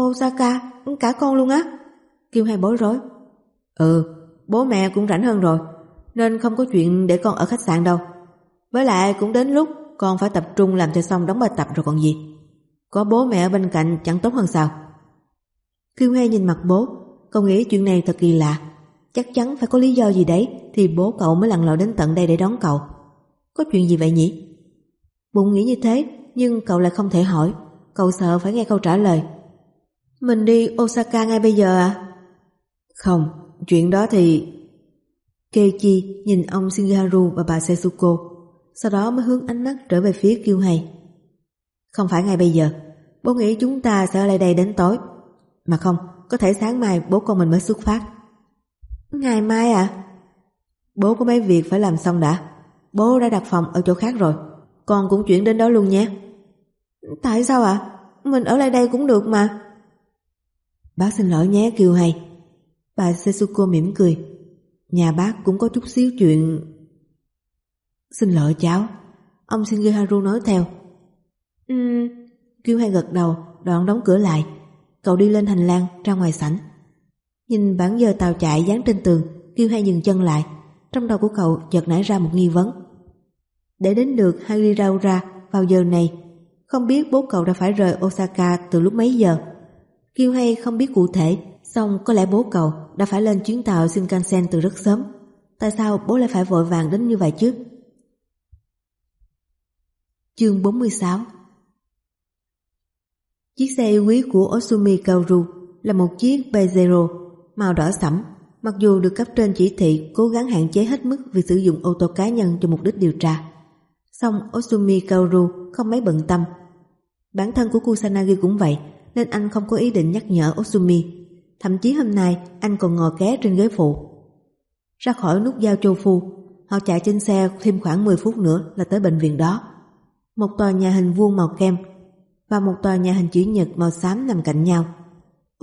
A: Osaka, cả con luôn á? Kiều Hai bối rối. Ừ, bố mẹ cũng rảnh hơn rồi, nên không có chuyện để con ở khách sạn đâu. Với lại cũng đến lúc con phải tập trung làm cho xong đóng bài tập rồi còn gì. Có bố mẹ ở bên cạnh chẳng tốt hơn sao. Kiều Hai nhìn mặt bố, cậu nghĩ chuyện này thật kỳ lạ. Chắc chắn phải có lý do gì đấy thì bố cậu mới lặn lội đến tận đây để đón cậu. Có chuyện gì vậy nhỉ? Bụng nghĩ như thế nhưng cậu lại không thể hỏi. Cậu sợ phải nghe câu trả lời. Mình đi Osaka ngay bây giờ à? Không, chuyện đó thì Keiichi nhìn ông Shingaru và bà Setsuko, sau đó mới hướng ánh mắt trở về phía Kiêu Hay. Không phải ngay bây giờ, bố nghĩ chúng ta sẽ ở lại đây đến tối. Mà không, có thể sáng mai bố con mình mới xuất phát. Ngày mai à? Bố có mấy việc phải làm xong đã. Bố đã đặt phòng ở chỗ khác rồi. Con cũng chuyển đến đó luôn nhé. Tại sao ạ? À? Mình ở lại đây cũng được mà. Bác xin lỗi nhé Kiều Hay. Bà Setsuko mỉm cười. Nhà bác cũng có chút xíu chuyện... Xin lỗi cháu. Ông Shingeharu nói theo. Ừm... Kiều Hay gật đầu, đoạn đóng cửa lại. Cậu đi lên hành lang, ra ngoài sảnh. Nhìn bản giờ tàu chạy dán trên tường, Kiều Hay dừng chân lại. Trong đầu của cậu chợt nảy ra một nghi vấn. Để đến được Hariraura vào giờ này, không biết bố cậu đã phải rời Osaka từ lúc mấy giờ. Kiêu Hay không biết cụ thể, song có lẽ bố cậu đã phải lên chuyến tàu Shinkansen từ rất sớm. Tại sao bố lại phải vội vàng đến như vậy chứ? Chương 46 Chiếc xe yêu quý của Osumi Kaoru là một chiếc Pajero màu đỏ sẫm, mặc dù được cấp trên chỉ thị cố gắng hạn chế hết mức việc sử dụng ô tô cá nhân cho mục đích điều tra xong Osumi Kaoru không mấy bận tâm. Bản thân của Kusanagi cũng vậy, nên anh không có ý định nhắc nhở Osumi. Thậm chí hôm nay anh còn ngồi ké trên ghế phụ. Ra khỏi nút giao Châu Phu, họ chạy trên xe thêm khoảng 10 phút nữa là tới bệnh viện đó. Một tòa nhà hình vuông màu kem và một tòa nhà hình chữ nhật màu xám nằm cạnh nhau.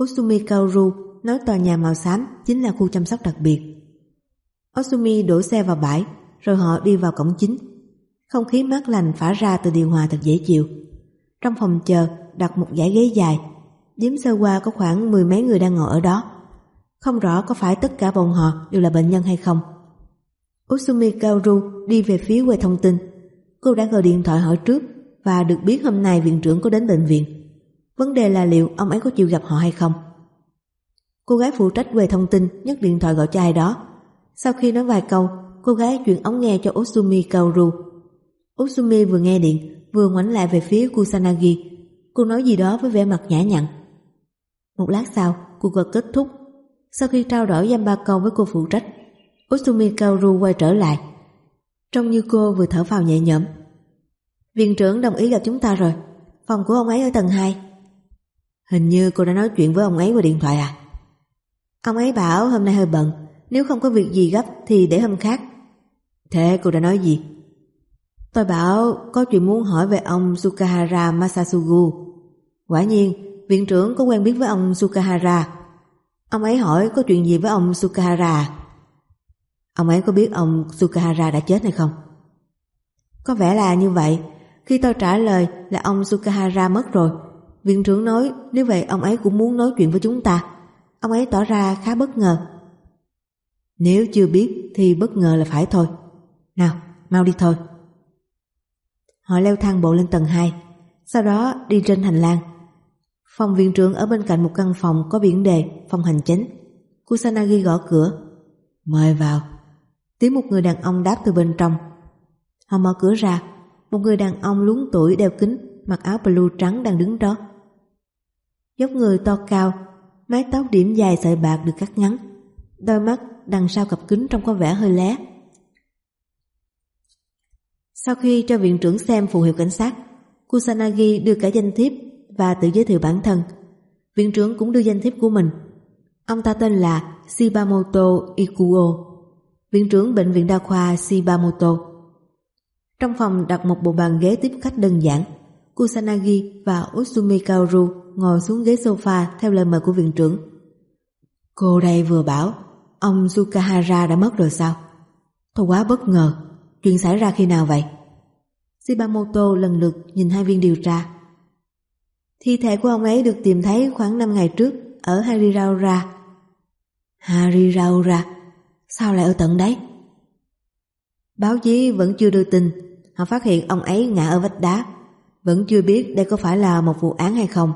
A: Osumi Kaoru nói tòa nhà màu xám chính là khu chăm sóc đặc biệt. Osumi đổ xe vào bãi, rồi họ đi vào cổng chính. Không khí mát lành phả ra từ điều hòa thật dễ chịu. Trong phòng chờ đặt một dãy ghế dài, điếm sơ qua có khoảng mười mấy người đang ngồi ở đó. Không rõ có phải tất cả bọn họ đều là bệnh nhân hay không. Osumi Kaoru đi về phía quầy thông tin. Cô đã gọi điện thoại hỏi trước và được biết hôm nay viện trưởng có đến bệnh viện. Vấn đề là liệu ông ấy có chịu gặp họ hay không. Cô gái phụ trách quầy thông tin nhấc điện thoại gọi cho ai đó. Sau khi nói vài câu, cô gái chuyển ống nghe cho Osumi Kaoru. Osumi vừa nghe điện, vừa ngoảnh lại về phía Kusanagi. Cô nói gì đó với vẻ mặt nhã nhặn. Một lát sau, cuộc gọi kết thúc. Sau khi trao đổi dăm ba câu với cô phụ trách, Osumi Kaoru quay trở lại. Trông như cô vừa thở phào nhẹ nhõm. Viện trưởng đồng ý gặp chúng ta rồi. Phòng của ông ấy ở tầng 2. Hình như cô đã nói chuyện với ông ấy qua điện thoại à? Ông ấy bảo hôm nay hơi bận, nếu không có việc gì gấp thì để hôm khác. Thế cô đã nói gì? Tôi bảo có chuyện muốn hỏi về ông Sukahara Masasugu. Quả nhiên, viện trưởng có quen biết với ông Sukahara. Ông ấy hỏi có chuyện gì với ông Sukahara Ông ấy có biết ông Sukahara đã chết hay không? Có vẻ là như vậy. Khi tôi trả lời là ông Sukahara mất rồi, viện trưởng nói nếu vậy ông ấy cũng muốn nói chuyện với chúng ta. Ông ấy tỏ ra khá bất ngờ. Nếu chưa biết thì bất ngờ là phải thôi. Nào, mau đi thôi. Họ leo thang bộ lên tầng 2, sau đó đi trên hành lang. Phòng viện trưởng ở bên cạnh một căn phòng có biển đề phòng hành chính. Kusanagi gõ cửa. Mời vào. Tiếng một người đàn ông đáp từ bên trong. Họ mở cửa ra, một người đàn ông luống tuổi đeo kính, mặc áo blue trắng đang đứng đó. Dốc người to cao, mái tóc điểm dài sợi bạc được cắt ngắn, đôi mắt đằng sau cặp kính trông có vẻ hơi lé. Sau khi cho viện trưởng xem phù hiệu cảnh sát, Kusanagi đưa cả danh thiếp và tự giới thiệu bản thân. Viện trưởng cũng đưa danh thiếp của mình. Ông ta tên là Shibamoto Ikuo, viện trưởng bệnh viện đa khoa Shibamoto. Trong phòng đặt một bộ bàn ghế tiếp khách đơn giản. Kusanagi và Usumi Kaoru ngồi xuống ghế sofa theo lời mời của viện trưởng. Cô đây vừa bảo ông Sukahara đã mất rồi sao? Tôi quá bất ngờ. Chuyện xảy ra khi nào vậy? Shibamoto lần lượt nhìn hai viên điều tra. Thi thể của ông ấy được tìm thấy khoảng 5 ngày trước ở Hariraura. Hariraura? Sao lại ở tận đấy? Báo chí vẫn chưa đưa tin Họ phát hiện ông ấy ngã ở vách đá Vẫn chưa biết đây có phải là một vụ án hay không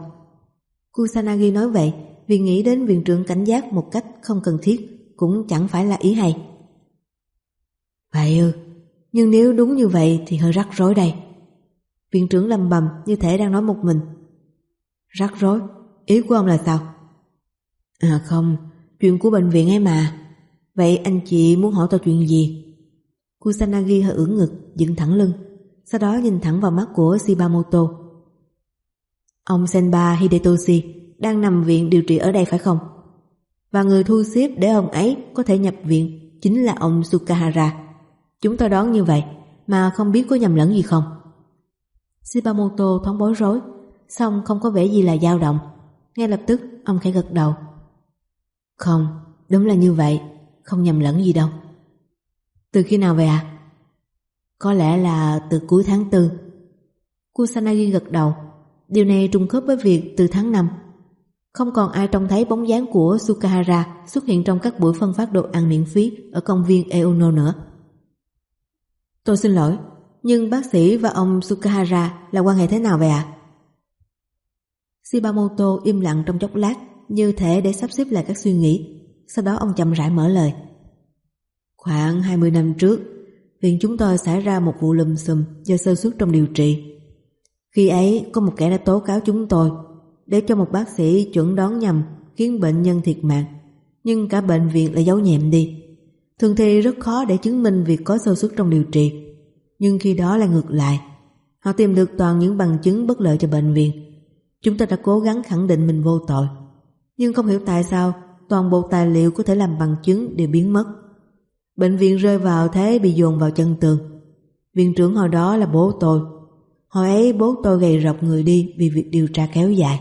A: Kusanagi nói vậy Vì nghĩ đến viện trưởng cảnh giác một cách không cần thiết, Cũng chẳng phải là ý hay Vậy ư nhưng nếu đúng như vậy thì hơi rắc rối đây. Viện trưởng lầm bầm như thể đang nói một mình. Rắc rối? Ý của ông là sao? À không. Chuyện của bệnh viện ấy mà. Vậy anh chị muốn hỏi tôi chuyện gì? Kusanagi hơi ưỡn ngực, dựng thẳng lưng, sau đó nhìn thẳng vào mắt của Shibamoto. Ông Senba Hidetoshi đang nằm viện điều trị ở đây phải không? Và người thu xếp để ông ấy có thể nhập viện chính là ông Sukahara. Chúng tôi đoán như vậy mà không biết có nhầm lẫn gì không? Shibamoto thoáng bối rối, xong không có vẻ gì là dao động. Ngay lập tức ông khẽ gật đầu. Không, đúng là như vậy, không nhầm lẫn gì đâu. Từ khi nào vậy à? Có lẽ là từ cuối tháng tư. Kusanagi gật đầu. Điều này trùng khớp với việc từ tháng 5. Không còn ai trông thấy bóng dáng của Sukahara xuất hiện trong các buổi phân phát đồ ăn miễn phí ở công viên Eono nữa. Tôi xin lỗi, nhưng bác sĩ và ông Sukahara là quan hệ thế nào vậy ạ? À? Shibamoto im lặng trong chốc lát như thể để sắp xếp lại các suy nghĩ. Sau đó ông chậm rãi mở lời. Khoảng 20 năm trước, viện chúng tôi xảy ra một vụ lùm xùm do sơ suất trong điều trị. Khi ấy, có một kẻ đã tố cáo chúng tôi để cho một bác sĩ chuẩn đoán nhầm khiến bệnh nhân thiệt mạng, nhưng cả bệnh viện lại giấu nhẹm đi. Thường thì rất khó để chứng minh việc có sơ suất trong điều trị, nhưng khi đó là ngược lại. Họ tìm được toàn những bằng chứng bất lợi cho bệnh viện. Chúng ta đã cố gắng khẳng định mình vô tội, nhưng không hiểu tại sao toàn bộ tài liệu có thể làm bằng chứng đều biến mất. Bệnh viện rơi vào thế bị dồn vào chân tường. Viện trưởng hồi đó là bố tôi. Hồi ấy bố tôi gầy rộc người đi vì việc điều tra kéo dài.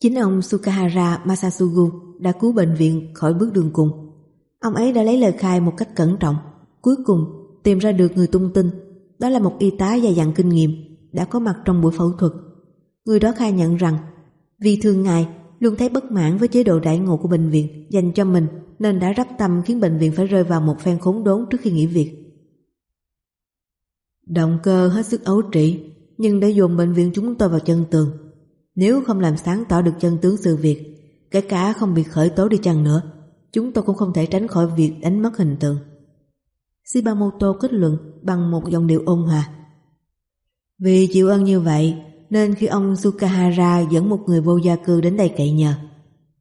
A: Chính ông Sukahara Masasugu đã cứu bệnh viện khỏi bước đường cùng. Ông ấy đã lấy lời khai một cách cẩn trọng. Cuối cùng tìm ra được người tung tin. Đó là một y tá dày dặn kinh nghiệm đã có mặt trong buổi phẫu thuật. Người đó khai nhận rằng vì thương ngài luôn thấy bất mãn với chế độ đại ngộ của bệnh viện dành cho mình nên đã rắp tâm khiến bệnh viện phải rơi vào một phen khốn đốn trước khi nghỉ việc. Động cơ hết sức ấu trĩ nhưng đã dồn bệnh viện chúng tôi vào chân tường. Nếu không làm sáng tỏ được chân tướng sự việc, kể cả không bị khởi tố đi chăng nữa, chúng tôi cũng không thể tránh khỏi việc đánh mất hình tượng. Shibamoto kết luận bằng một dòng điệu ôn hòa. Vì chịu ơn như vậy, nên khi ông Sukahara dẫn một người vô gia cư đến đây cậy nhờ,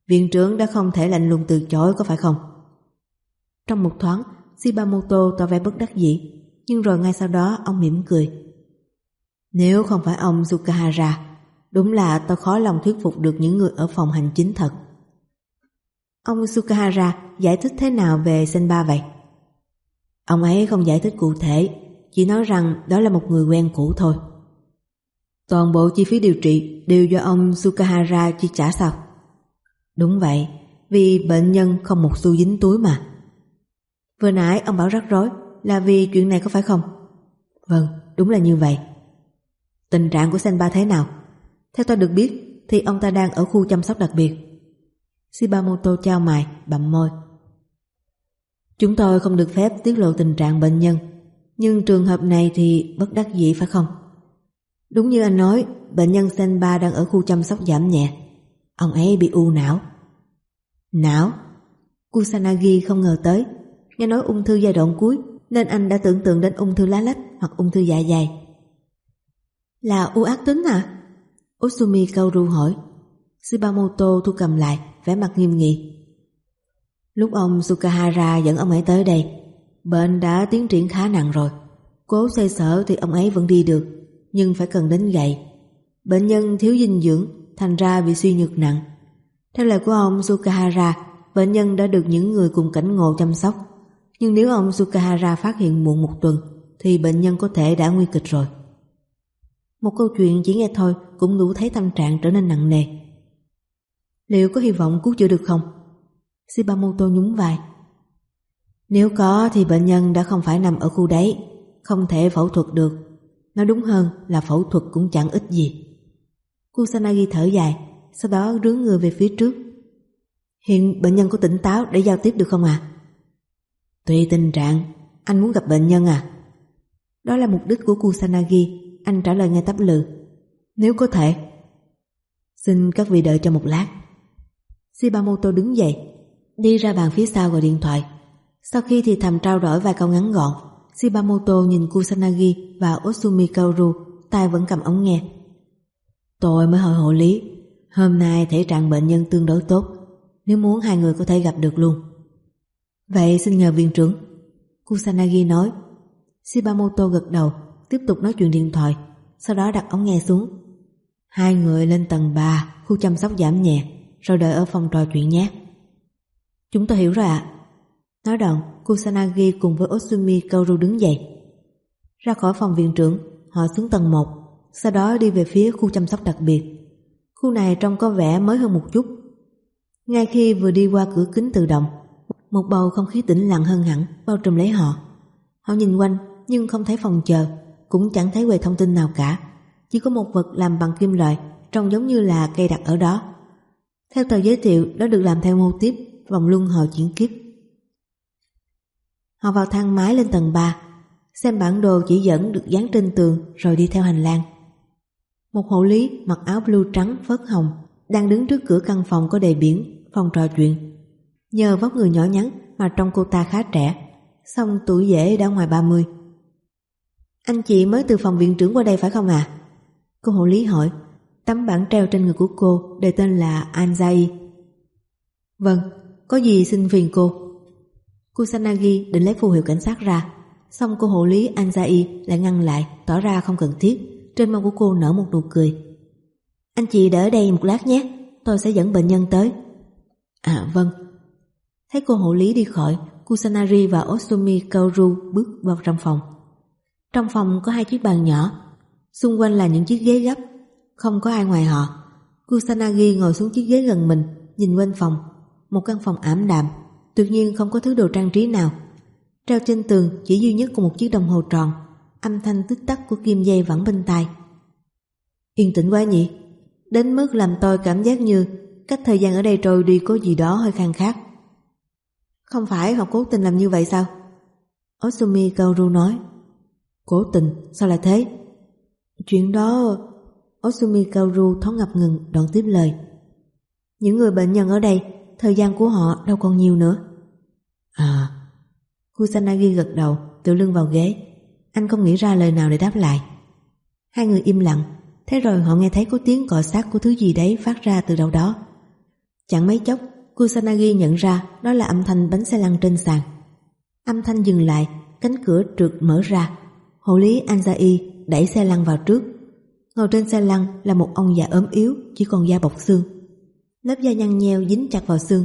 A: viện trưởng đã không thể lạnh lùng từ chối có phải không? Trong một thoáng, Shibamoto tỏ vẻ bất đắc dĩ, nhưng rồi ngay sau đó ông mỉm cười. Nếu không phải ông Sukahara, đúng là tôi khó lòng thuyết phục được những người ở phòng hành chính thật. Ông Sukahara giải thích thế nào về Senba vậy? Ông ấy không giải thích cụ thể, chỉ nói rằng đó là một người quen cũ thôi. Toàn bộ chi phí điều trị đều do ông Sukahara chi trả sao? Đúng vậy, vì bệnh nhân không một xu dính túi mà. Vừa nãy ông bảo rắc rối là vì chuyện này có phải không? Vâng, đúng là như vậy. Tình trạng của Senba thế nào? Theo tôi được biết thì ông ta đang ở khu chăm sóc đặc biệt. Shibamoto trao mày, bậm môi. Chúng tôi không được phép tiết lộ tình trạng bệnh nhân, nhưng trường hợp này thì bất đắc dĩ phải không? Đúng như anh nói, bệnh nhân Senba đang ở khu chăm sóc giảm nhẹ. Ông ấy bị u não. Não? Kusanagi không ngờ tới. Nghe nói ung thư giai đoạn cuối nên anh đã tưởng tượng đến ung thư lá lách hoặc ung thư dạ dày. Là u ác tính à? Osumi Kaoru hỏi. Shibamoto thu cầm lại, vẻ mặt nghiêm nghị. Lúc ông Sukahara dẫn ông ấy tới đây, bệnh đã tiến triển khá nặng rồi. Cố xoay sở thì ông ấy vẫn đi được, nhưng phải cần đến gậy. Bệnh nhân thiếu dinh dưỡng, thành ra bị suy nhược nặng. Theo lời của ông Sukahara, bệnh nhân đã được những người cùng cảnh ngộ chăm sóc. Nhưng nếu ông Sukahara phát hiện muộn một tuần, thì bệnh nhân có thể đã nguy kịch rồi. Một câu chuyện chỉ nghe thôi cũng đủ thấy tâm trạng trở nên nặng nề. Liệu có hy vọng cứu chữa được không? Shibamoto nhún vai. Nếu có thì bệnh nhân đã không phải nằm ở khu đấy, không thể phẫu thuật được. Nói đúng hơn là phẫu thuật cũng chẳng ích gì. Kusanagi thở dài, sau đó rướn người về phía trước. Hiện bệnh nhân có tỉnh táo để giao tiếp được không à? Tùy tình trạng, anh muốn gặp bệnh nhân à? Đó là mục đích của Kusanagi, anh trả lời ngay tấp lự. Nếu có thể. Xin các vị đợi cho một lát. Shibamoto đứng dậy, đi ra bàn phía sau gọi điện thoại. Sau khi thì thầm trao đổi vài câu ngắn gọn, Shibamoto nhìn Kusanagi và Osumi Kaoru, tay vẫn cầm ống nghe. Tôi mới hỏi hộ lý, hôm nay thể trạng bệnh nhân tương đối tốt, nếu muốn hai người có thể gặp được luôn. Vậy xin nhờ viện trưởng. Kusanagi nói. Shibamoto gật đầu, tiếp tục nói chuyện điện thoại, sau đó đặt ống nghe xuống. Hai người lên tầng 3, khu chăm sóc giảm nhẹ, rồi đợi ở phòng trò chuyện nhé. Chúng tôi hiểu rồi ạ. Nói đoạn, Kusanagi cùng với Osumi Kaoru đứng dậy. Ra khỏi phòng viện trưởng, họ xuống tầng 1, sau đó đi về phía khu chăm sóc đặc biệt. Khu này trông có vẻ mới hơn một chút. Ngay khi vừa đi qua cửa kính tự động, một bầu không khí tĩnh lặng hơn hẳn bao trùm lấy họ. Họ nhìn quanh nhưng không thấy phòng chờ, cũng chẳng thấy quầy thông tin nào cả. Chỉ có một vật làm bằng kim loại trông giống như là cây đặt ở đó. Theo tờ giới thiệu, đó được làm theo mô tiếp vòng luân hồi chuyển kiếp. Họ vào thang máy lên tầng 3, xem bản đồ chỉ dẫn được dán trên tường rồi đi theo hành lang. Một hộ lý mặc áo blue trắng phớt hồng đang đứng trước cửa căn phòng có đề biển phòng trò chuyện. Nhờ vóc người nhỏ nhắn mà trông cô ta khá trẻ, xong tuổi dễ đã ngoài 30. Anh chị mới từ phòng viện trưởng qua đây phải không à? Cô hộ lý hỏi, tấm bảng treo trên người của cô đề tên là Anzai. Vâng, có gì xin phiền cô. Kusanagi định lấy phù hiệu cảnh sát ra, xong cô hộ lý Anzai lại ngăn lại, tỏ ra không cần thiết. Trên mông của cô nở một nụ cười. Anh chị đỡ đây một lát nhé, tôi sẽ dẫn bệnh nhân tới. À vâng. Thấy cô hộ lý đi khỏi, Kusanari và Osumi Kaoru bước vào trong phòng. Trong phòng có hai chiếc bàn nhỏ, xung quanh là những chiếc ghế gấp, không có ai ngoài họ. Kusanagi ngồi xuống chiếc ghế gần mình, nhìn quanh phòng, một căn phòng ảm đạm, tuyệt nhiên không có thứ đồ trang trí nào. Treo trên tường chỉ duy nhất có một chiếc đồng hồ tròn, âm thanh tích tắc của kim dây vẫn bên tai. Yên tĩnh quá nhỉ? Đến mức làm tôi cảm giác như cách thời gian ở đây trôi đi có gì đó hơi khang khác. Không phải họ cố tình làm như vậy sao? Osumi Kaoru nói. Cố tình, sao lại thế? Chuyện đó... Osumi Kaoru thoáng ngập ngừng đoạn tiếp lời. Những người bệnh nhân ở đây, thời gian của họ đâu còn nhiều nữa. À... Kusanagi gật đầu, tự lưng vào ghế. Anh không nghĩ ra lời nào để đáp lại. Hai người im lặng, thế rồi họ nghe thấy có tiếng cọ sát của thứ gì đấy phát ra từ đâu đó. Chẳng mấy chốc, Kusanagi nhận ra đó là âm thanh bánh xe lăn trên sàn. Âm thanh dừng lại, cánh cửa trượt mở ra. Hộ lý Anzai đẩy xe lăn vào trước. Ngồi trên xe lăn là một ông già ốm yếu, chỉ còn da bọc xương. Lớp da nhăn nheo dính chặt vào xương,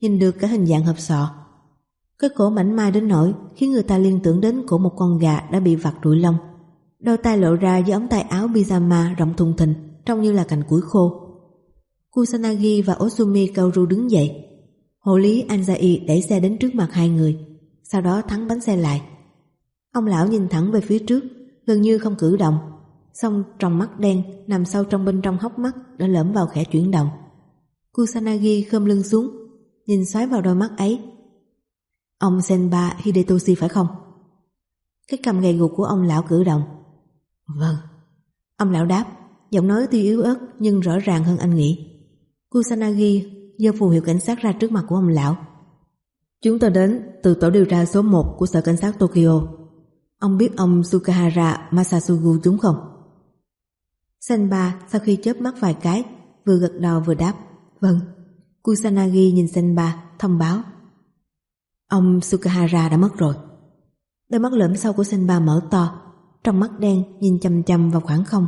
A: nhìn được cả hình dạng hộp sọ. Cái cổ mảnh mai đến nỗi khiến người ta liên tưởng đến cổ một con gà đã bị vặt rụi lông. Đôi tay lộ ra dưới ống tay áo pyjama rộng thùng thình, trông như là cành củi khô. Kusanagi và Osumi Kaoru đứng dậy. Hộ lý Anzai đẩy xe đến trước mặt hai người, sau đó thắng bánh xe lại. Ông lão nhìn thẳng về phía trước, gần như không cử động, song trong mắt đen nằm sâu trong bên trong hốc mắt đã lẫm vào khẽ chuyển động. Kusanagi khom lưng xuống, nhìn xoáy vào đôi mắt ấy. Ông Senba Hidetoshi phải không? Cái cầm gầy gục của ông lão cử động. Vâng. Ông lão đáp, giọng nói tuy yếu ớt nhưng rõ ràng hơn anh nghĩ. Kusanagi giơ phù hiệu cảnh sát ra trước mặt của ông lão. Chúng tôi đến từ tổ điều tra số 1 của sở cảnh sát Tokyo. Ông biết ông Sukahara Masasugu đúng không? Senba sau khi chớp mắt vài cái, vừa gật đầu vừa đáp Vâng. Kusanagi nhìn Senba thông báo Ông Sukahara đã mất rồi. Đôi mắt lỡm sau của Senba mở to, trong mắt đen nhìn chầm chầm vào khoảng không.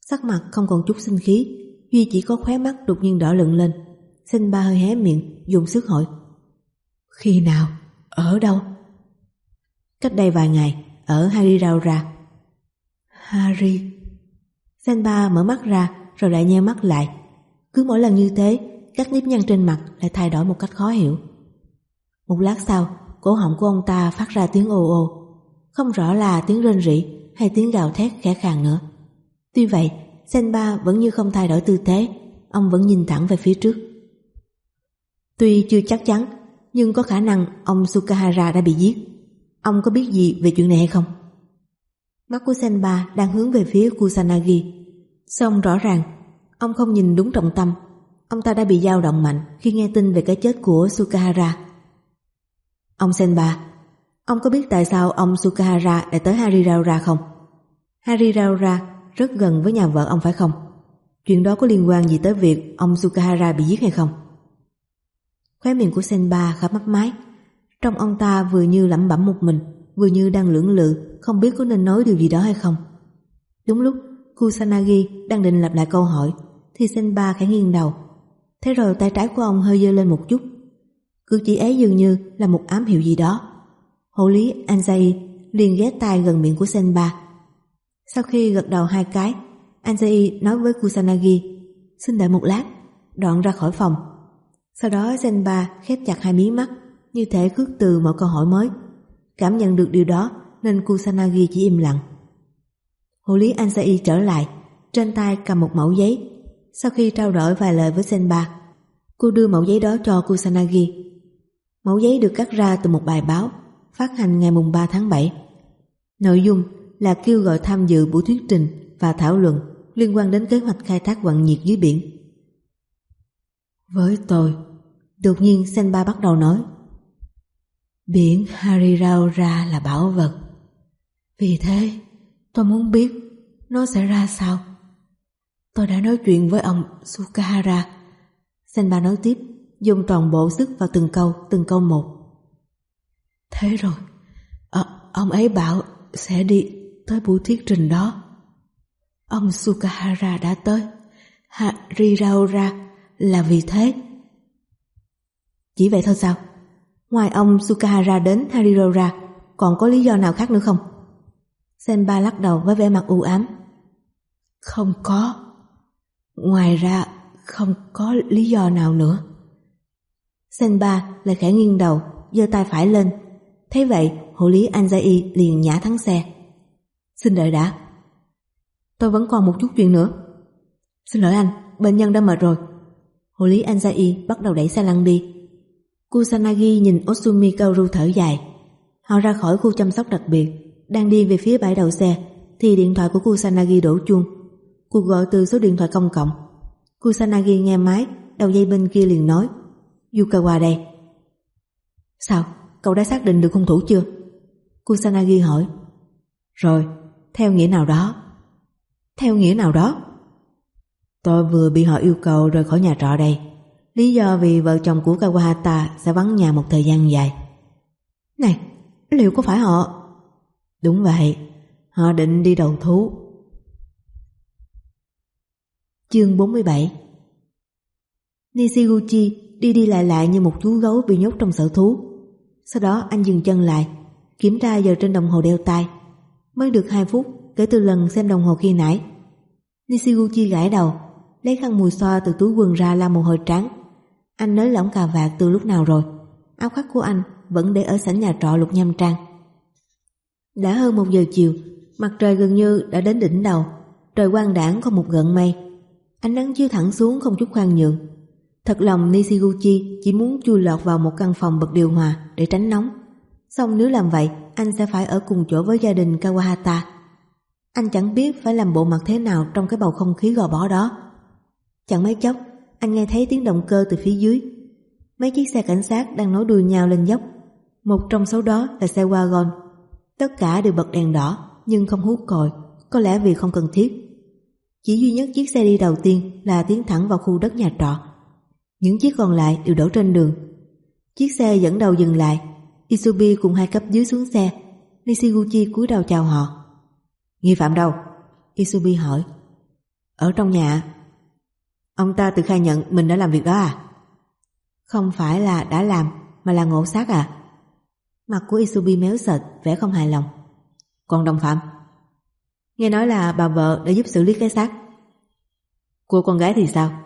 A: Sắc mặt không còn chút sinh khí, Duy chỉ có khóe mắt đột nhiên đỏ lựng lên Sanh ba hơi hé miệng, Dùng sức hỏi Khi nào? Ở đâu? Cách đây vài ngày, Ở Harry Rao ra Senba mở mắt ra, Rồi lại nheo mắt lại. Cứ mỗi lần như thế, Các nếp nhăn trên mặt lại thay đổi một cách khó hiểu. Một lát sau, Cổ họng của ông ta phát ra tiếng ồ ồ. Không rõ là tiếng rên rỉ Hay tiếng gào thét khẽ khàng nữa. Tuy vậy Senba vẫn như không thay đổi tư thế, Ông vẫn nhìn thẳng về phía trước. Tuy chưa chắc chắn, Nhưng có khả năng ông Sukahara đã bị giết. Ông có biết gì về chuyện này hay không? Mắt của Senba đang hướng về phía Kusanagi Xong rõ ràng Ông không nhìn đúng trọng tâm Ông ta đã bị dao động mạnh Khi nghe tin về cái chết của Sukahara Ông Senba Ông có biết tại sao ông Sukahara lại tới Hariraura không? Hariraura rất gần với nhà vợ ông phải không? Chuyện đó có liên quan gì tới việc ông Sukahara bị giết hay không? Khóe miệng của Senba khá mấp mái. Trong ông ta vừa như lẩm bẩm một mình, vừa như đang lưỡng lự, không biết có nên nói điều gì đó hay không. Đúng lúc Kusanagi đang định lặp lại câu hỏi, thì Senba khẽ nghiêng đầu. Thế rồi tay trái của ông hơi dơ lên một chút. Cử chỉ ấy dường như là một ám hiệu gì đó. Hộ lý Anzai liền ghé tai gần miệng của Senba sau khi gật đầu hai cái, Anzai nói với Kusanagi Xin đợi một lát, đoạn ra khỏi phòng. Sau đó Senba khép chặt hai mí mắt, như thể khước từ mọi câu hỏi mới. Cảm nhận được điều đó nên Kusanagi chỉ im lặng. Hộ lý Ansai trở lại, trên tay cầm một mẫu giấy. Sau khi trao đổi vài lời với Senba, cô đưa mẫu giấy đó cho Kusanagi. Mẫu giấy được cắt ra từ một bài báo phát hành ngày mùng 3 tháng 7. Nội dung là kêu gọi tham dự buổi thuyết trình và thảo luận liên quan đến kế hoạch khai thác quặng nhiệt dưới biển. Với tôi, đột nhiên Senba bắt đầu nói Biển Hariraura là bảo vật. Vì thế, tôi muốn biết nó sẽ ra sao. Tôi đã nói chuyện với ông Sukahara. Senba nói tiếp, dùng toàn bộ sức vào từng câu, từng câu một. Thế rồi, à, ông ấy bảo sẽ đi tới buổi thuyết trình đó. Ông Sukahara đã tới. Hariraura là vì thế. Chỉ vậy thôi sao? Ngoài ông Sukahara đến Hariraura, còn có lý do nào khác nữa không? Senba lắc đầu với vẻ mặt u ám. Không có. Ngoài ra, không có lý do nào nữa. Senba lại khẽ nghiêng đầu, giơ tay phải lên. Thấy vậy, hộ lý Anzai liền nhả thắng xe. Xin đợi đã. Tôi vẫn còn một chút chuyện nữa. Xin lỗi anh, bệnh nhân đã mệt rồi. Hộ lý Anzai bắt đầu đẩy xe lăn đi. Kusanagi nhìn Osumi Kaoru thở dài. Họ ra khỏi khu chăm sóc đặc biệt, đang đi về phía bãi đậu xe, thì điện thoại của Kusanagi đổ chuông. Cuộc gọi từ số điện thoại công cộng. Kusanagi nghe máy, đầu dây bên kia liền nói Yukawa đây. Sao? Cậu đã xác định được hung thủ chưa? Kusanagi hỏi. Rồi, theo nghĩa nào đó. Theo nghĩa nào đó? Tôi vừa bị họ yêu cầu rời khỏi nhà trọ đây. Lý do vì vợ chồng của Kawahata sẽ vắng nhà một thời gian dài. Này, liệu có phải họ... Đúng vậy, họ định đi đầu thú. Chương 47 Nishiguchi đi đi lại lại như một chú gấu bị nhốt trong sở thú. Sau đó anh dừng chân lại, kiểm tra giờ trên đồng hồ đeo tay. Mới được 2 phút kể từ lần xem đồng hồ khi nãy. Nishiguchi gãi đầu, lấy khăn mùi xoa từ túi quần ra lau mồ hôi trắng. Anh nới lỏng cà vạt từ lúc nào rồi. Áo khoác của anh vẫn để ở sảnh nhà trọ lục nhâm trang. Đã hơn một giờ chiều, mặt trời gần như đã đến đỉnh đầu. Trời quang đảng không một gợn mây. Ánh nắng chiếu thẳng xuống không chút khoan nhượng. Thật lòng Nishiguchi chỉ muốn chui lọt vào một căn phòng bật điều hòa để tránh nóng. Xong nếu làm vậy, anh sẽ phải ở cùng chỗ với gia đình Kawahata. Anh chẳng biết phải làm bộ mặt thế nào trong cái bầu không khí gò bó đó. Chẳng mấy chốc, anh nghe thấy tiếng động cơ từ phía dưới. Mấy chiếc xe cảnh sát đang nối đuôi nhau lên dốc. Một trong số đó là xe wagon. Tất cả đều bật đèn đỏ, nhưng không hút còi, có lẽ vì không cần thiết. Chỉ duy nhất chiếc xe đi đầu tiên là tiến thẳng vào khu đất nhà trọ. Những chiếc còn lại đều đổ trên đường. Chiếc xe dẫn đầu dừng lại. Isubi cùng hai cấp dưới xuống xe. Nishiguchi cúi đầu chào họ. Nghi phạm đâu? Isubi hỏi. Ở trong nhà. Ông ta tự khai nhận mình đã làm việc đó à? Không phải là đã làm, mà là ngộ sát à? Mặt của Isubi méo sệt, vẻ không hài lòng. Còn đồng phạm? Nghe nói là bà vợ đã giúp xử lý cái xác. Cô con gái thì sao?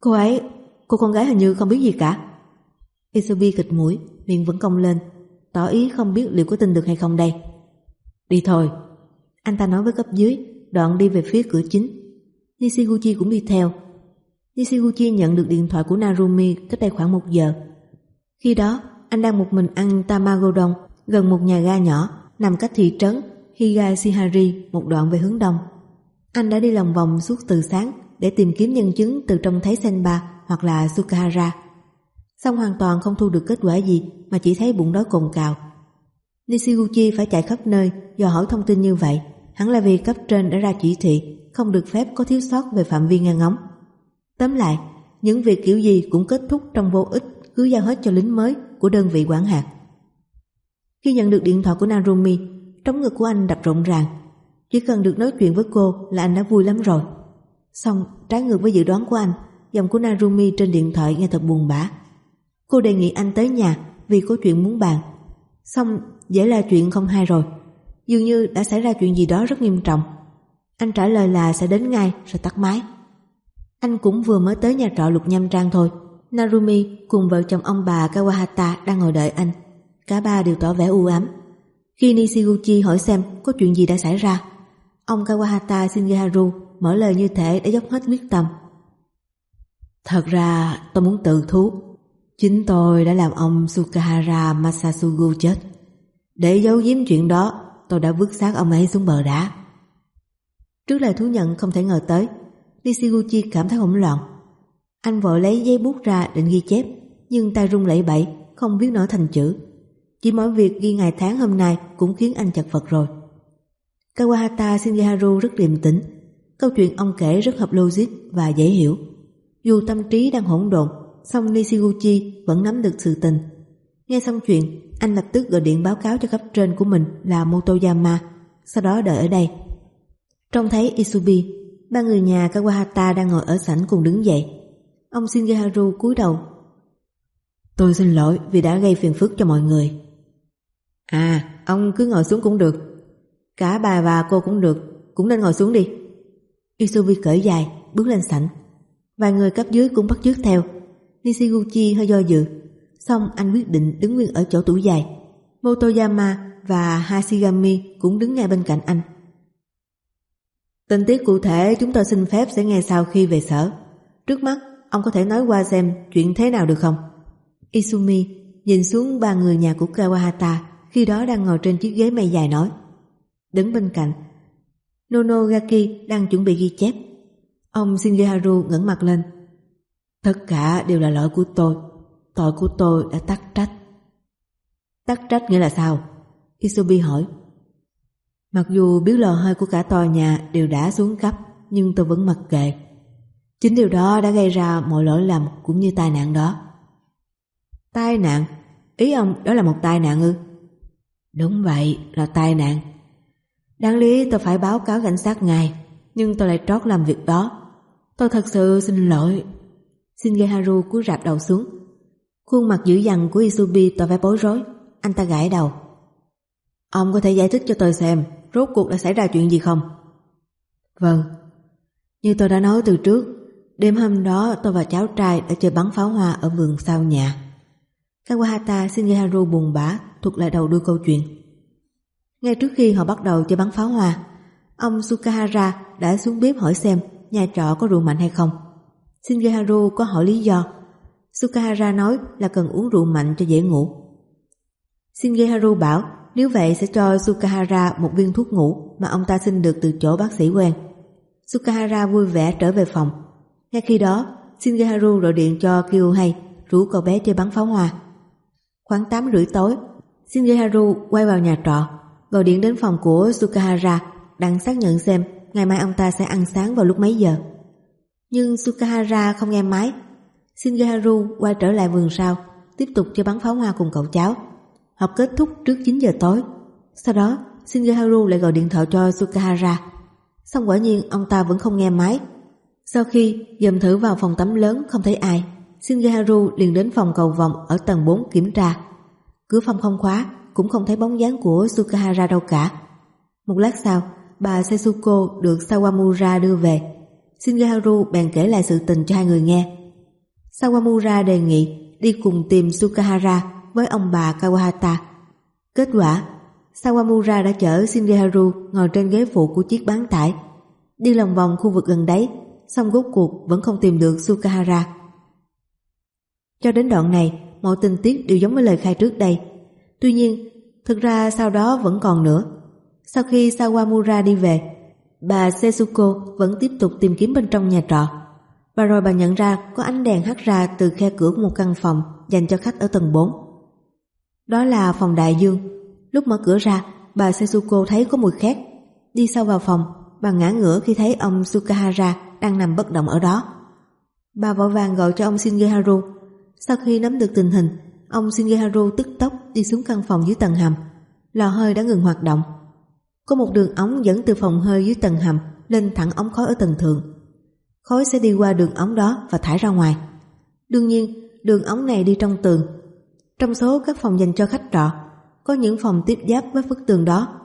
A: Cô ấy Cô con gái hình như không biết gì cả Isubi kịch mũi Miệng vẫn cong lên Tỏ ý không biết liệu có tin được hay không đây Đi thôi Anh ta nói với cấp dưới Đoạn đi về phía cửa chính Nishiguchi cũng đi theo Nishiguchi nhận được điện thoại của Narumi cách đây khoảng một giờ. Khi đó, anh đang một mình ăn tamagodon gần một nhà ga nhỏ nằm cách thị trấn Higashihari một đoạn về hướng đông. Anh đã đi lòng vòng suốt từ sáng để tìm kiếm nhân chứng từ trong thấy Senba hoặc là Sukahara. Xong hoàn toàn không thu được kết quả gì mà chỉ thấy bụng đói cồn cào. Nishiguchi phải chạy khắp nơi do hỏi thông tin như vậy hẳn là vì cấp trên đã ra chỉ thị không được phép có thiếu sót về phạm vi ngang ngóng. Tóm lại, những việc kiểu gì cũng kết thúc trong vô ích cứ giao hết cho lính mới của đơn vị quản hạt. Khi nhận được điện thoại của Narumi, trống ngực của anh đập rộn ràng. Chỉ cần được nói chuyện với cô là anh đã vui lắm rồi. Xong, trái ngược với dự đoán của anh, Giọng của Narumi trên điện thoại nghe thật buồn bã. Cô đề nghị anh tới nhà vì có chuyện muốn bàn. Xong dễ là chuyện không hay rồi. Dường như đã xảy ra chuyện gì đó rất nghiêm trọng. Anh trả lời là sẽ đến ngay rồi tắt máy. Anh cũng vừa mới tới nhà trọ lục nhâm trang thôi. Narumi cùng vợ chồng ông bà Kawahata đang ngồi đợi anh. Cả ba đều tỏ vẻ u ám. Khi Nishiguchi hỏi xem có chuyện gì đã xảy ra, ông Kawahata Shingeharu mở lời như thể đã dốc hết quyết tâm Thật ra tôi muốn tự thú. Chính tôi đã làm ông Sukahara Masasugu chết. Để giấu giếm chuyện đó, tôi đã vứt xác ông ấy xuống bờ đá. Trước lời thú nhận không thể ngờ tới, Nishiguchi cảm thấy hỗn loạn. Anh vội lấy giấy bút ra định ghi chép, nhưng tay run lẩy bẩy, không viết nổi thành chữ. Chỉ mỗi việc ghi ngày tháng hôm nay cũng khiến anh chật vật rồi. Kawahata Shinjiharu rất điềm tĩnh. Câu chuyện ông kể rất hợp logic và dễ hiểu. Dù tâm trí đang hỗn độn, song Nishiguchi vẫn nắm được sự tình. Nghe xong chuyện, anh lập tức gọi điện báo cáo cho cấp trên của mình là Motoyama, sau đó đợi ở đây. Trông thấy Isubi, ba người nhà Kawahata đang ngồi ở sảnh cùng đứng dậy. Ông Shingeharu cúi đầu. Tôi xin lỗi vì đã gây phiền phức cho mọi người. À, ông cứ ngồi xuống cũng được. Cả bà và cô cũng được, cũng nên ngồi xuống đi. Isubi cởi dài, bước lên sảnh. Vài người cấp dưới cũng bắt chước theo. Nishiguchi hơi do dự, xong anh quyết định đứng nguyên ở chỗ tủ dài. Motoyama và Hashigami cũng đứng ngay bên cạnh anh. Tình tiết cụ thể chúng tôi xin phép sẽ nghe sau khi về sở. Trước mắt, ông có thể nói qua xem chuyện thế nào được không? Isumi nhìn xuống ba người nhà của Kawahata khi đó đang ngồi trên chiếc ghế mây dài nói. Đứng bên cạnh, Nonogaki đang chuẩn bị ghi chép. Ông Shingeharu ngẩng mặt lên. Tất cả đều là lỗi của tôi. Tội của tôi đã tắc trách. Tắc trách nghĩa là sao? Isubi hỏi. Mặc dù biết lò hơi của cả tòa nhà đều đã xuống cấp, nhưng tôi vẫn mặc kệ. Chính điều đó đã gây ra mọi lỗi lầm cũng như tai nạn đó. Tai nạn? Ý ông đó là một tai nạn ư? Đúng vậy, là tai nạn. Đáng lý tôi phải báo cáo cảnh sát ngài, nhưng tôi lại trót làm việc đó. Tôi thật sự xin lỗi. Shingeharu cúi rạp đầu xuống. Khuôn mặt dữ dằn của Isubi tỏ vẻ bối rối. Anh ta gãi đầu. Ông có thể giải thích cho tôi xem rốt cuộc đã xảy ra chuyện gì không? Vâng. Như tôi đã nói từ trước, đêm hôm đó tôi và cháu trai đã chơi bắn pháo hoa ở vườn sau nhà. Kawahata Shigeharu buồn bã thuật lại đầu đuôi câu chuyện. Ngay trước khi họ bắt đầu chơi bắn pháo hoa, ông Sukahara đã xuống bếp hỏi xem nhà trọ có rượu mạnh hay không. Shigeharu có hỏi lý do. Sukahara nói là cần uống rượu mạnh cho dễ ngủ. Shigeharu bảo nếu vậy sẽ cho Sukahara một viên thuốc ngủ mà ông ta xin được từ chỗ bác sĩ quen. Sukahara vui vẻ trở về phòng. Ngay khi đó, Shingeharu gọi điện cho Kyohei rủ cậu bé chơi bắn pháo hoa. Khoảng 8 rưỡi tối, Shingeharu quay vào nhà trọ, gọi điện đến phòng của Sukahara đang xác nhận xem ngày mai ông ta sẽ ăn sáng vào lúc mấy giờ. Nhưng Sukahara không nghe máy. Shingeharu quay trở lại vườn sau, tiếp tục chơi bắn pháo hoa cùng cậu cháu. Học kết thúc trước 9 giờ tối. Sau đó, Shingeharu lại gọi điện thoại cho Sukahara. Xong quả nhiên ông ta vẫn không nghe máy. Sau khi dòm thử vào phòng tắm lớn không thấy ai, Shingeharu liền đến phòng cầu vòng ở tầng 4 kiểm tra. Cửa phòng không khóa, cũng không thấy bóng dáng của Sukahara đâu cả. Một lát sau, bà Setsuko được Sawamura đưa về. Shingeharu bèn kể lại sự tình cho hai người nghe. Sawamura đề nghị đi cùng tìm Sukahara với ông bà Kawahata. Kết quả, Sawamura đã chở Shingeharu ngồi trên ghế phụ của chiếc bán tải, đi lòng vòng khu vực gần đấy, xong rốt cuộc vẫn không tìm được Sukahara. Cho đến đoạn này, mọi tình tiết đều giống với lời khai trước đây. Tuy nhiên, thực ra sau đó vẫn còn nữa. Sau khi Sawamura đi về, bà Setsuko vẫn tiếp tục tìm kiếm bên trong nhà trọ. Và rồi bà nhận ra có ánh đèn hắt ra từ khe cửa của một căn phòng dành cho khách ở tầng 4. Đó là phòng đại dương. Lúc mở cửa ra, bà Setsuko thấy có mùi khét. Đi sâu vào phòng, bà ngã ngửa khi thấy ông Sukahara đang nằm bất động ở đó. Bà vội vàng gọi cho ông Shingeharu sau khi nắm được tình hình, ông Shingeharu tức tốc đi xuống căn phòng dưới tầng hầm. Lò hơi đã ngừng hoạt động. Có một đường ống dẫn từ phòng hơi dưới tầng hầm lên thẳng ống khói ở tầng thượng. Khói sẽ đi qua đường ống đó và thải ra ngoài. Đương nhiên, đường ống này đi trong tường. Trong số các phòng dành cho khách trọ, có những phòng tiếp giáp với bức tường đó.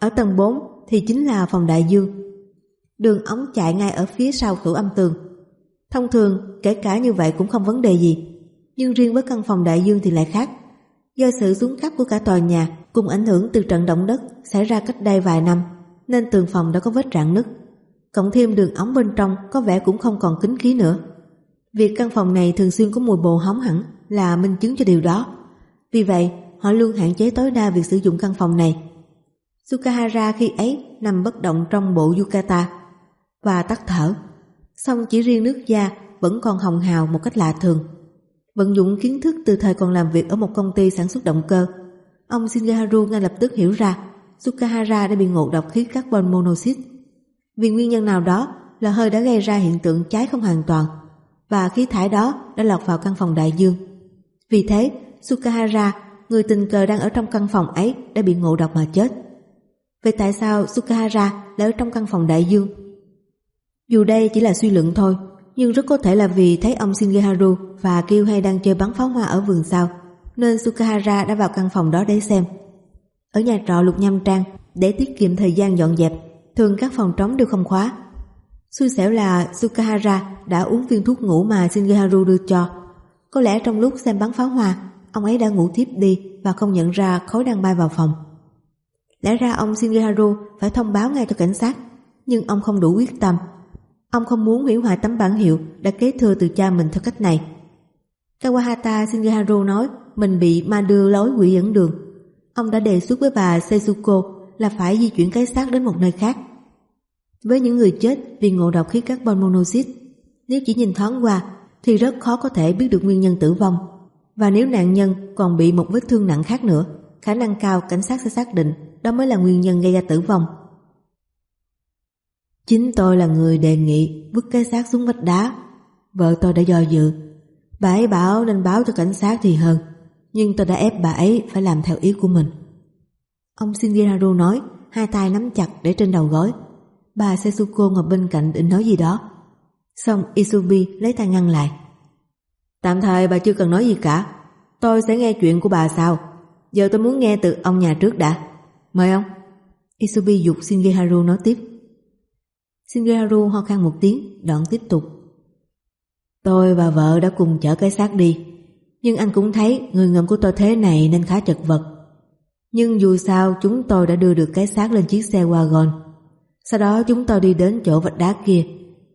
A: Ở tầng 4 thì chính là phòng đại dương. Đường ống chạy ngay ở phía sau cửa âm tường. Thông thường, kể cả như vậy cũng không vấn đề gì. Nhưng riêng với căn phòng đại dương thì lại khác. Do sự xuống cấp của cả tòa nhà cùng ảnh hưởng từ trận động đất xảy ra cách đây vài năm, nên tường phòng đã có vết rạn nứt. Cộng thêm đường ống bên trong có vẻ cũng không còn kính khí nữa. Việc căn phòng này thường xuyên có mùi bồ hóng hẳn là minh chứng cho điều đó. Vì vậy, họ luôn hạn chế tối đa việc sử dụng căn phòng này. Sukahara khi ấy nằm bất động trong bộ yukata và tắt thở Xong chỉ riêng nước da vẫn còn hồng hào một cách lạ thường. Vận dụng kiến thức từ thời còn làm việc ở một công ty sản xuất động cơ, ông Shingeharu ngay lập tức hiểu ra Sukahara đã bị ngộ độc khí carbon monoxide. Vì nguyên nhân nào đó là hơi đã gây ra hiện tượng cháy không hoàn toàn và khí thải đó đã lọt vào căn phòng đại dương. Vì thế, Sukahara, người tình cờ đang ở trong căn phòng ấy đã bị ngộ độc mà chết. Vậy tại sao Sukahara lại ở trong căn phòng đại dương? Dù đây chỉ là suy luận thôi, nhưng rất có thể là vì thấy ông Shingeharu và Kyohei đang chơi bắn pháo hoa ở vườn sau, nên Sukahara đã vào căn phòng đó để xem. Ở nhà trọ Lục Nhâm Trang, để tiết kiệm thời gian dọn dẹp, thường các phòng trống đều không khóa. Xui xẻo là Sukahara đã uống viên thuốc ngủ mà Shingeharu đưa cho. Có lẽ trong lúc xem bắn pháo hoa, ông ấy đã ngủ tiếp đi và không nhận ra khói đang bay vào phòng. Lẽ ra ông Shingeharu phải thông báo ngay cho cảnh sát, nhưng ông không đủ quyết tâm. Ông không muốn hủy hoại tấm bản hiệu đã kế thừa từ cha mình theo cách này. Kawahata Shingeharu nói mình bị ma đưa lối quỷ dẫn đường. Ông đã đề xuất với bà Seizuko là phải di chuyển cái xác đến một nơi khác. Với những người chết vì ngộ độc khí carbon monoxide, nếu chỉ nhìn thoáng qua thì rất khó có thể biết được nguyên nhân tử vong. Và nếu nạn nhân còn bị một vết thương nặng khác nữa, khả năng cao cảnh sát sẽ xác định đó mới là nguyên nhân gây ra tử vong. Chính tôi là người đề nghị vứt cái xác xuống vách đá. Vợ tôi đã do dự. Bà ấy bảo nên báo cho cảnh sát thì hơn, nhưng tôi đã ép bà ấy phải làm theo ý của mình. Ông Shingiharu nói, hai tay nắm chặt để trên đầu gối. Bà Setsuko ngồi bên cạnh định nói gì đó. Xong Isubi lấy tay ngăn lại. Tạm thời bà chưa cần nói gì cả. Tôi sẽ nghe chuyện của bà sau. Giờ tôi muốn nghe từ ông nhà trước đã. Mời ông. Isubi dục Shingeharu nói tiếp. Shingeharu ho khan một tiếng, đoạn tiếp tục. Tôi và vợ đã cùng chở cái xác đi. Nhưng anh cũng thấy người ngầm của tôi thế này nên khá chật vật. Nhưng dù sao chúng tôi đã đưa được cái xác lên chiếc xe wagon. Sau đó chúng tôi đi đến chỗ vạch đá kia,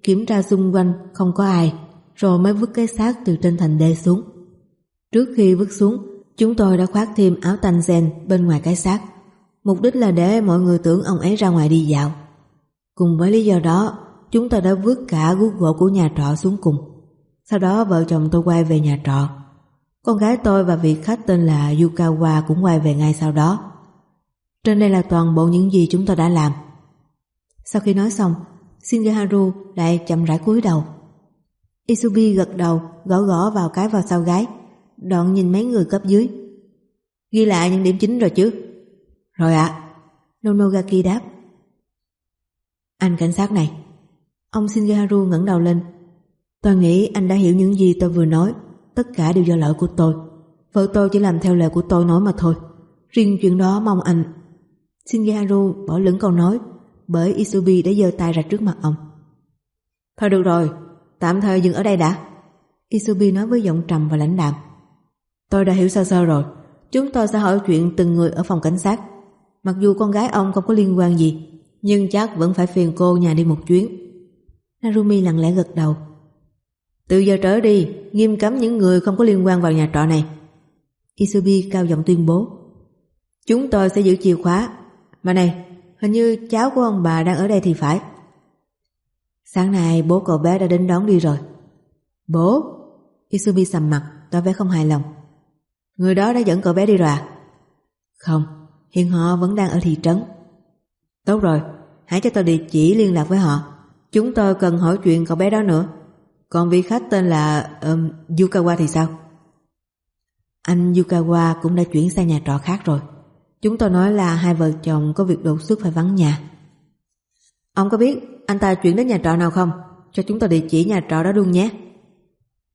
A: kiểm tra xung quanh không có ai, rồi mới vứt cái xác từ trên thành đê xuống. Trước khi vứt xuống, chúng tôi đã khoác thêm áo tanh gen bên ngoài cái xác. Mục đích là để mọi người tưởng ông ấy ra ngoài đi dạo. Cùng với lý do đó, chúng tôi đã vứt cả guốc gỗ của nhà trọ xuống cùng. Sau đó vợ chồng tôi quay về nhà trọ. Con gái tôi và vị khách tên là Yukawa cũng quay về ngay sau đó. Trên đây là toàn bộ những gì chúng tôi đã làm. Sau khi nói xong, Shingeharu lại chậm rãi cúi đầu. Isubi gật đầu, gõ gõ vào cái vào sau gái, đoạn nhìn mấy người cấp dưới. Ghi lại những điểm chính rồi chứ? Rồi ạ. À. Nonogaki đáp. Anh cảnh sát này. Ông Shingaru ngẩng đầu lên. Tôi nghĩ anh đã hiểu những gì tôi vừa nói. Tất cả đều do lỗi của tôi. Vợ tôi chỉ làm theo lời của tôi nói mà thôi. Riêng chuyện đó mong anh. Shingaru bỏ lửng câu nói bởi Isubi đã giơ tay ra trước mặt ông. Thôi được rồi, tạm thời dừng ở đây đã. Isubi nói với giọng trầm và lãnh đạm. Tôi đã hiểu sơ sơ rồi, chúng tôi sẽ hỏi chuyện từng người ở phòng cảnh sát. Mặc dù con gái ông không có liên quan gì, nhưng chắc vẫn phải phiền cô nhà đi một chuyến. Narumi lặng lẽ gật đầu. Từ giờ trở đi, nghiêm cấm những người không có liên quan vào nhà trọ này. Isubi cao giọng tuyên bố. Chúng tôi sẽ giữ chìa khóa. Mà này, Hình như cháu của ông bà đang ở đây thì phải. Sáng nay bố cậu bé đã đến đón đi rồi. Bố? Isubi sầm mặt, tỏ vẻ không hài lòng. Người đó đã dẫn cậu bé đi rồi à? Không, hiện họ vẫn đang ở thị trấn. Tốt rồi, hãy cho tôi địa chỉ liên lạc với họ. Chúng tôi cần hỏi chuyện cậu bé đó nữa. Còn vị khách tên là um, Yukawa thì sao? Anh Yukawa cũng đã chuyển sang nhà trọ khác rồi. Chúng tôi nói là hai vợ chồng có việc đột xuất phải vắng nhà. Ông có biết anh ta chuyển đến nhà trọ nào không? Cho chúng tôi địa chỉ nhà trọ đó luôn nhé.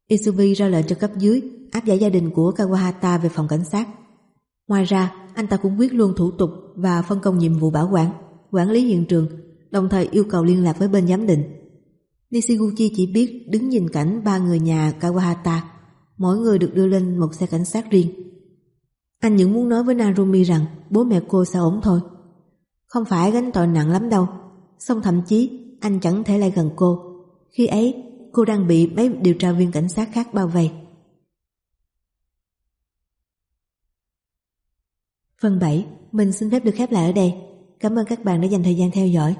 A: Isubi ra lệnh cho cấp dưới áp giải gia đình của Kawahata về phòng cảnh sát. Ngoài ra, anh ta cũng quyết luôn thủ tục và phân công nhiệm vụ bảo quản, quản lý hiện trường, đồng thời yêu cầu liên lạc với bên giám định. Nishiguchi chỉ biết đứng nhìn cảnh ba người nhà Kawahata, mỗi người được đưa lên một xe cảnh sát riêng anh những muốn nói với Narumi rằng bố mẹ cô sẽ ổn thôi. Không phải gánh tội nặng lắm đâu. Xong thậm chí anh chẳng thể lại gần cô. Khi ấy cô đang bị mấy điều tra viên cảnh sát khác bao vây. Phần 7 Mình xin phép được khép lại ở đây. Cảm ơn các bạn đã dành thời gian theo dõi.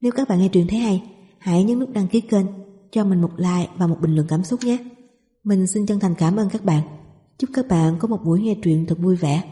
A: Nếu các bạn nghe truyện thấy hay, hãy nhấn nút đăng ký kênh, cho mình một like và một bình luận cảm xúc nhé. Mình xin chân thành cảm ơn các bạn. Chúc các bạn có một buổi nghe truyện thật vui vẻ.